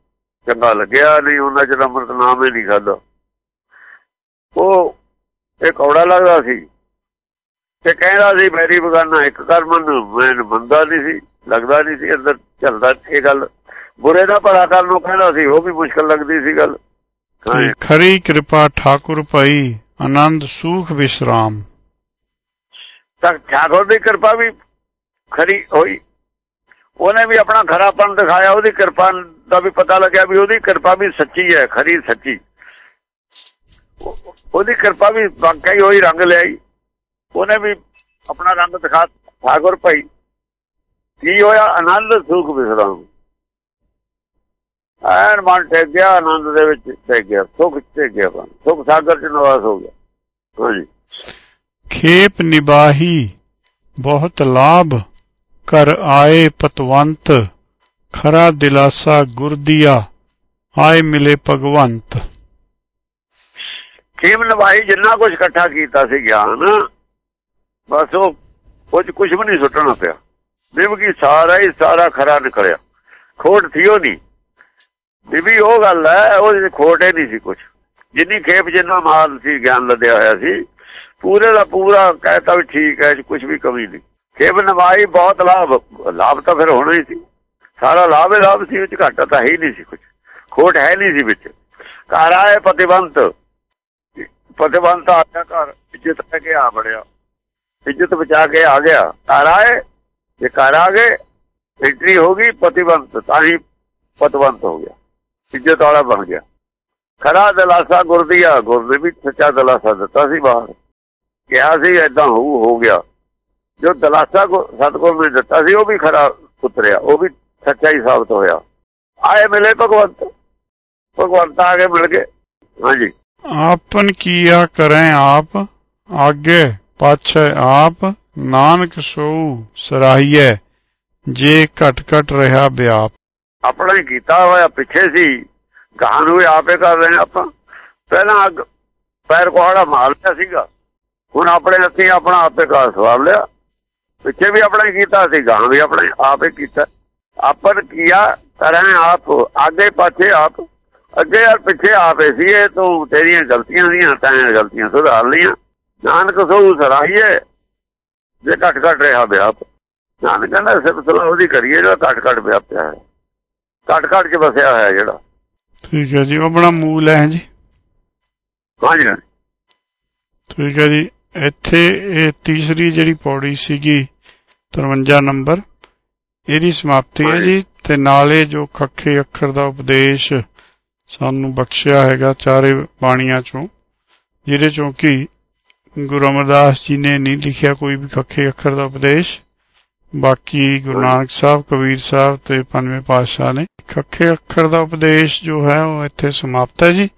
ਚੰਗਾ ਲੱਗਿਆ ਨਹੀਂ ਉਹਨਾਂ ਚਿਰ ਅੰਮ੍ਰਿਤ ਨਾਮ ਹੀ ਨਹੀਂ ਖਾਦਾ। ਉਹ ਇਹ ਕੌੜਾ ਲੱਗਦਾ ਸੀ ਤੇ ਕਹਿੰਦਾ ਸੀ ਮੇਰੀ ਬਗਾਨਾ ਇੱਕ ਕਰ ਮਨ ਮੈਂ ਬੰਦਾ ਨਹੀਂ ਸੀ ਲੱਗਦਾ ਨਹੀਂ ਸੀ ਅੰਦਰ ਚੱਲਦਾ ਇਹ ਗੱਲ। ਬੁਰੇ ਦਾ ਭਲਾ ਕਰਨ ਨੂੰ ਕਹਿੰਦਾ ਸੀ ਉਹ ਵੀ ਮੁਸ਼ਕਲ ਲੱਗਦੀ ਸੀ ਗੱਲ। ਖਰੀ ਕਿਰਪਾ ਠਾਕੁਰ ਭਾਈ ਆਨੰਦ ਸੂਖ ਵਿਸਰਾਮ। ਤਾਂ ਠਾਕੁਰ ਦੀ ਕਿਰਪਾ ਵੀ ਖਰੀ ਹੋਈ। ਉਹਨੇ ਵੀ ਆਪਣਾ ਖਰਾਪਨ ਦਿਖਾਇਆ, ਉਹਦੀ ਕਿਰਪਾ ਦਾ ਵੀ ਪਤਾ ਲੱਗਿਆ ਵੀ ਉਹਦੀ ਕਿਰਪਾ ਵੀ ਸੱਚੀ ਹੈ, ਖਰੀ ਸੱਚੀ। ਉਹਦੀ ਕਿਰਪਾ ਵੀ ਵਾਕਈ ਹੋਈ ਰੰਗ ਲਿਆਈ। ਉਹਨੇ ਵੀ ਆਪਣਾ ਰੰਗ ਦਿਖਾ ਠਾਕੁਰ ਭਾਈ। ਕੀ ਹੋਇਆ? ਆਨੰਦ, ਸੁਖ ਵਿਸਰਾਮ। ਐਨ ਮਨ ਟਿਕ ਗਿਆ, ਆਨੰਦ ਦੇ ਵਿੱਚ ਟਿਕ ਗਿਆ। ਸੁਖ ਟਿਕ ਗਿਆ ਸੁਖ ਸਾਗਰ ਚ ਨਿਵਾਸ ਹੋ ਗਿਆ। ਹਾਂਜੀ। ਖੇਪ ਨਿਬਾਹੀ ਬਹੁਤ ਲਾਭ। ਕਰ ਆਏ ਪਤਵੰਤ, ਖਰਾ ਦਿਲਾਸਾ ਗੁਰਦੀਆ ਆਏ ਮਿਲੇ ਭਗਵੰਤ। ਖੇਮ ਨਵਾਈ ਜਿੰਨਾ ਕੁਝ ਇਕੱਠਾ ਕੀਤਾ ਸੀ ਗਿਆਨ, ਬਸ ਉਹ ਕੁਝ ਕੁਝ ਵੀ ਨਹੀਂ ਸੁੱਟਣਾ ਪਿਆ। ਨਿਵਗੀ ਸਾਰਾ ਹੀ ਸਾਰਾ ਖਰਾ ਨਿਕਲਿਆ। ਖੋਟ ਸੀ ਉਹ ਨਹੀਂ ਬੀਬੀ ਉਹ ਗੱਲ ਹੈ ਉਹ ਖੋਟੇ ਨਹੀਂ ਸੀ ਕੁਝ ਜਿੰਨੀ ਖੇਪ ਜਿੰਨਾ ਮਾਲ ਸੀ, ਗਿਆਨ ਲੱਦਿਆ ਹੋਇਆ ਸੀ, ਪੂਰੇ ਦਾ ਪੂਰਾ ਕਹਿਤਾ ਵੀ ਠੀਕ ਹੈ ਕੁਝ ਵੀ ਕਮੀ ਨਹੀਂ। ਖੇਪ ਨਵਾਈ ਬਹੁਤ ਲਾਭ ਲਾਭ ਤਾਂ ਫਿਰ ਹੋਣਾ ਹੀ ਸੀ। ਸਾਰਾ ਲਾਭ ਹੀ ਲਾਭ ਸੀ, ਵਿੱਚ ਘਾਟਾ ਤਾਂ ਹੈ ਹੀ ਨਹੀਂ ਸੀ ਕੁਝ ਖੋਟ ਹੈ ਨਹੀਂ ਸੀ ਵਿੱਚ। ਘਰ ਆਏ ਪਤਿਵੰਤ। ਪਤਿਵੰਤ ਆ ਗਿਆ ਘਰ, ਇੱਜ਼ਤ ਲੈ ਕੇ ਆ ਬੜਿਆ ਇੱਜ਼ਤ ਬਚਾ ਕੇ ਆ ਗਿਆ। ਘਰ ਆਏ, ਜੇ ਘਰ ਆ ਗਏ ਐਂਟਰੀ ਹੋ ਗਈ ਪਤਿਵੰਤ, ਤਾਂ ਹੀ ਪਤਵੰਤ ਹੋ ਗਿਆ। ਇੱਜ਼ਤ ਵਾਲਾ ਬਣ ਗਿਆ। ਖਰਾ ਦਲਾਸਾ ਗੁਰਦੀਆ ਗੁਰ ਨੇ ਵੀ ਸੱਚਾ ਦਲਾਸਾ ਦਿੱਤਾ ਸੀ ਬਾਹਰ। ਕਿਹਾ ਸੀ ਐਦਾਂ ਹੋ ਹੋ ਗਿਆ। ਜੋ ਦਲਾਸਾ ਸਤਗੁਰ ਨੇ ਦਿੱਤਾ ਸੀ ਉਹ ਵੀ ਖਰਾ ਉਤਰਿਆ ਉਹ ਵੀ ਸੱਚਾ ਹੀ ਸਾਬਤ ਹੋਇਆ। ਆਏ ਮਿਲੇ ਭਗਵੰਤ। ਭਗਵੰਤ ਆ ਕੇ ਮਿਲ ਗਏ। ਹਾਂਜੀ। ਆਪਨ ਕੀਆ ਕਰੈ ਆਪ ਆਗੇ ਪਾਛੈ ਆਪ ਨਾਨਕ ਸੋ ਸਰਾਹੀਐ ਜੇ ਘਟ ਘਟ ਰਹਾ ਬਿਆਪ ਆਪਣਾ ਹੀ ਕੀਤਾ ਹੋਇਆ ਪਿੱਛੇ ਸੀ। ਗਾਂ ਨੂੰ ਆਪੇ ਕਰ ਰਹੇ ਆਪਾਂ। ਪਹਿਲਾਂ ਅੱਗ ਪੈਰ ਕੋਹੜਾ ਮਾਰ ਲਿਆ ਸੀਗਾ। ਹੁਣ ਆਪਣੇ ਅਸੀਂ ਆਪਣਾ ਆਪੇ ਘਰ ਸਵਾਰ ਲਿਆ। ਪਿੱਛੇ ਵੀ ਆਪਣਾ ਕੀਤਾ ਸੀ ਗਾਂ ਵੀ ਆਪਣੇ ਆਪੇ ਕੀਤਾ। ਆਪਨ ਕੀਆ ਕਰਾਂ ਆਪ ਅੱਗੇ ਪਾਛੇ ਆਪ ਅੱਗੇ ਯਾਰ ਪਿੱਛੇ ਆਪੇ ਸੀ ਇਹ ਤੂੰ ਤੇਰੀਆਂ ਗਲਤੀਆਂ ਦੀਆਂ ਤਾਂ ਗਲਤੀਆਂ ਸੁਧਾਰ ਲਈਆਂ। ਨਾਨਕ ਸੋ ਸਰਾਈਏ ਜੇ ਘਟ ਘਟ ਰਿਹਾ ਬਿਆਪ ਨਾਨਕ ਕਹਿੰਦਾ ਸਿਫਤ ਉਹਦੀ ਕਰੀਏ ਜਿਹੜਾ ਘਟ ਘਟ ਵਿਆਪਿਆ ਹੈ। ਘਟ ਘਟ ਚ ਵਸਿਆ ਹੋਇਆ ਜਿਹੜਾ। ਠੀਕ ਹੈ ਜੀ ਉਹ ਬੜਾ ਮੂਲ ਹੈ ਜੀ। ਹਾਂਜੀ। ਠੀਕ ਹੈ ਜੀ। ਇੱਥੇ ਇਹ ਤੀਸਰੀ ਜਿਹੜੀ ਪੌੜੀ ਸੀਗੀ 53 ਨੰਬਰ ਇਹਦੀ ਸਮਾਪਤੀ ਹੈ ਜੀ। ਤੇ ਨਾਲੇ ਜੋ ਖੱਖੇ ਅੱਖਰ ਦਾ ਉਪਦੇਸ਼ ਸਾਨੂੰ ਬਖਸ਼ਿਆ ਹੈਗਾ ਚਾਰੇ ਬਾਣੀਆਂ ਚੋਂ ਜਿਹਦੇ ਚੋਂ ਕਿ ਗੁਰੂ ਅਮਰਦਾਸ ਜੀ ਨੇ ਨਹੀਂ ਲਿਖਿਆ ਕੋਈ ਵੀ ਖੱਖੇ ਅੱਖਰ ਦਾ ਉਪਦੇਸ਼। ਬਾਕੀ ਗੁਰੂ ਨਾਨਕ ਸਾਹਿਬ ਕਬੀਰ ਸਾਹਿਬ ਤੇ ਪੰਜਵੇਂ ਪਾਤਸ਼ਾਹ ਨੇ। ਖੱਖੇ ਅੱਖਰ ਦਾ ਉਪਦੇਸ਼ ਜੋ ਹੈ ਉਹ ਇੱਥੇ ਸਮਾਪਤ ਹੈ ਜੀ।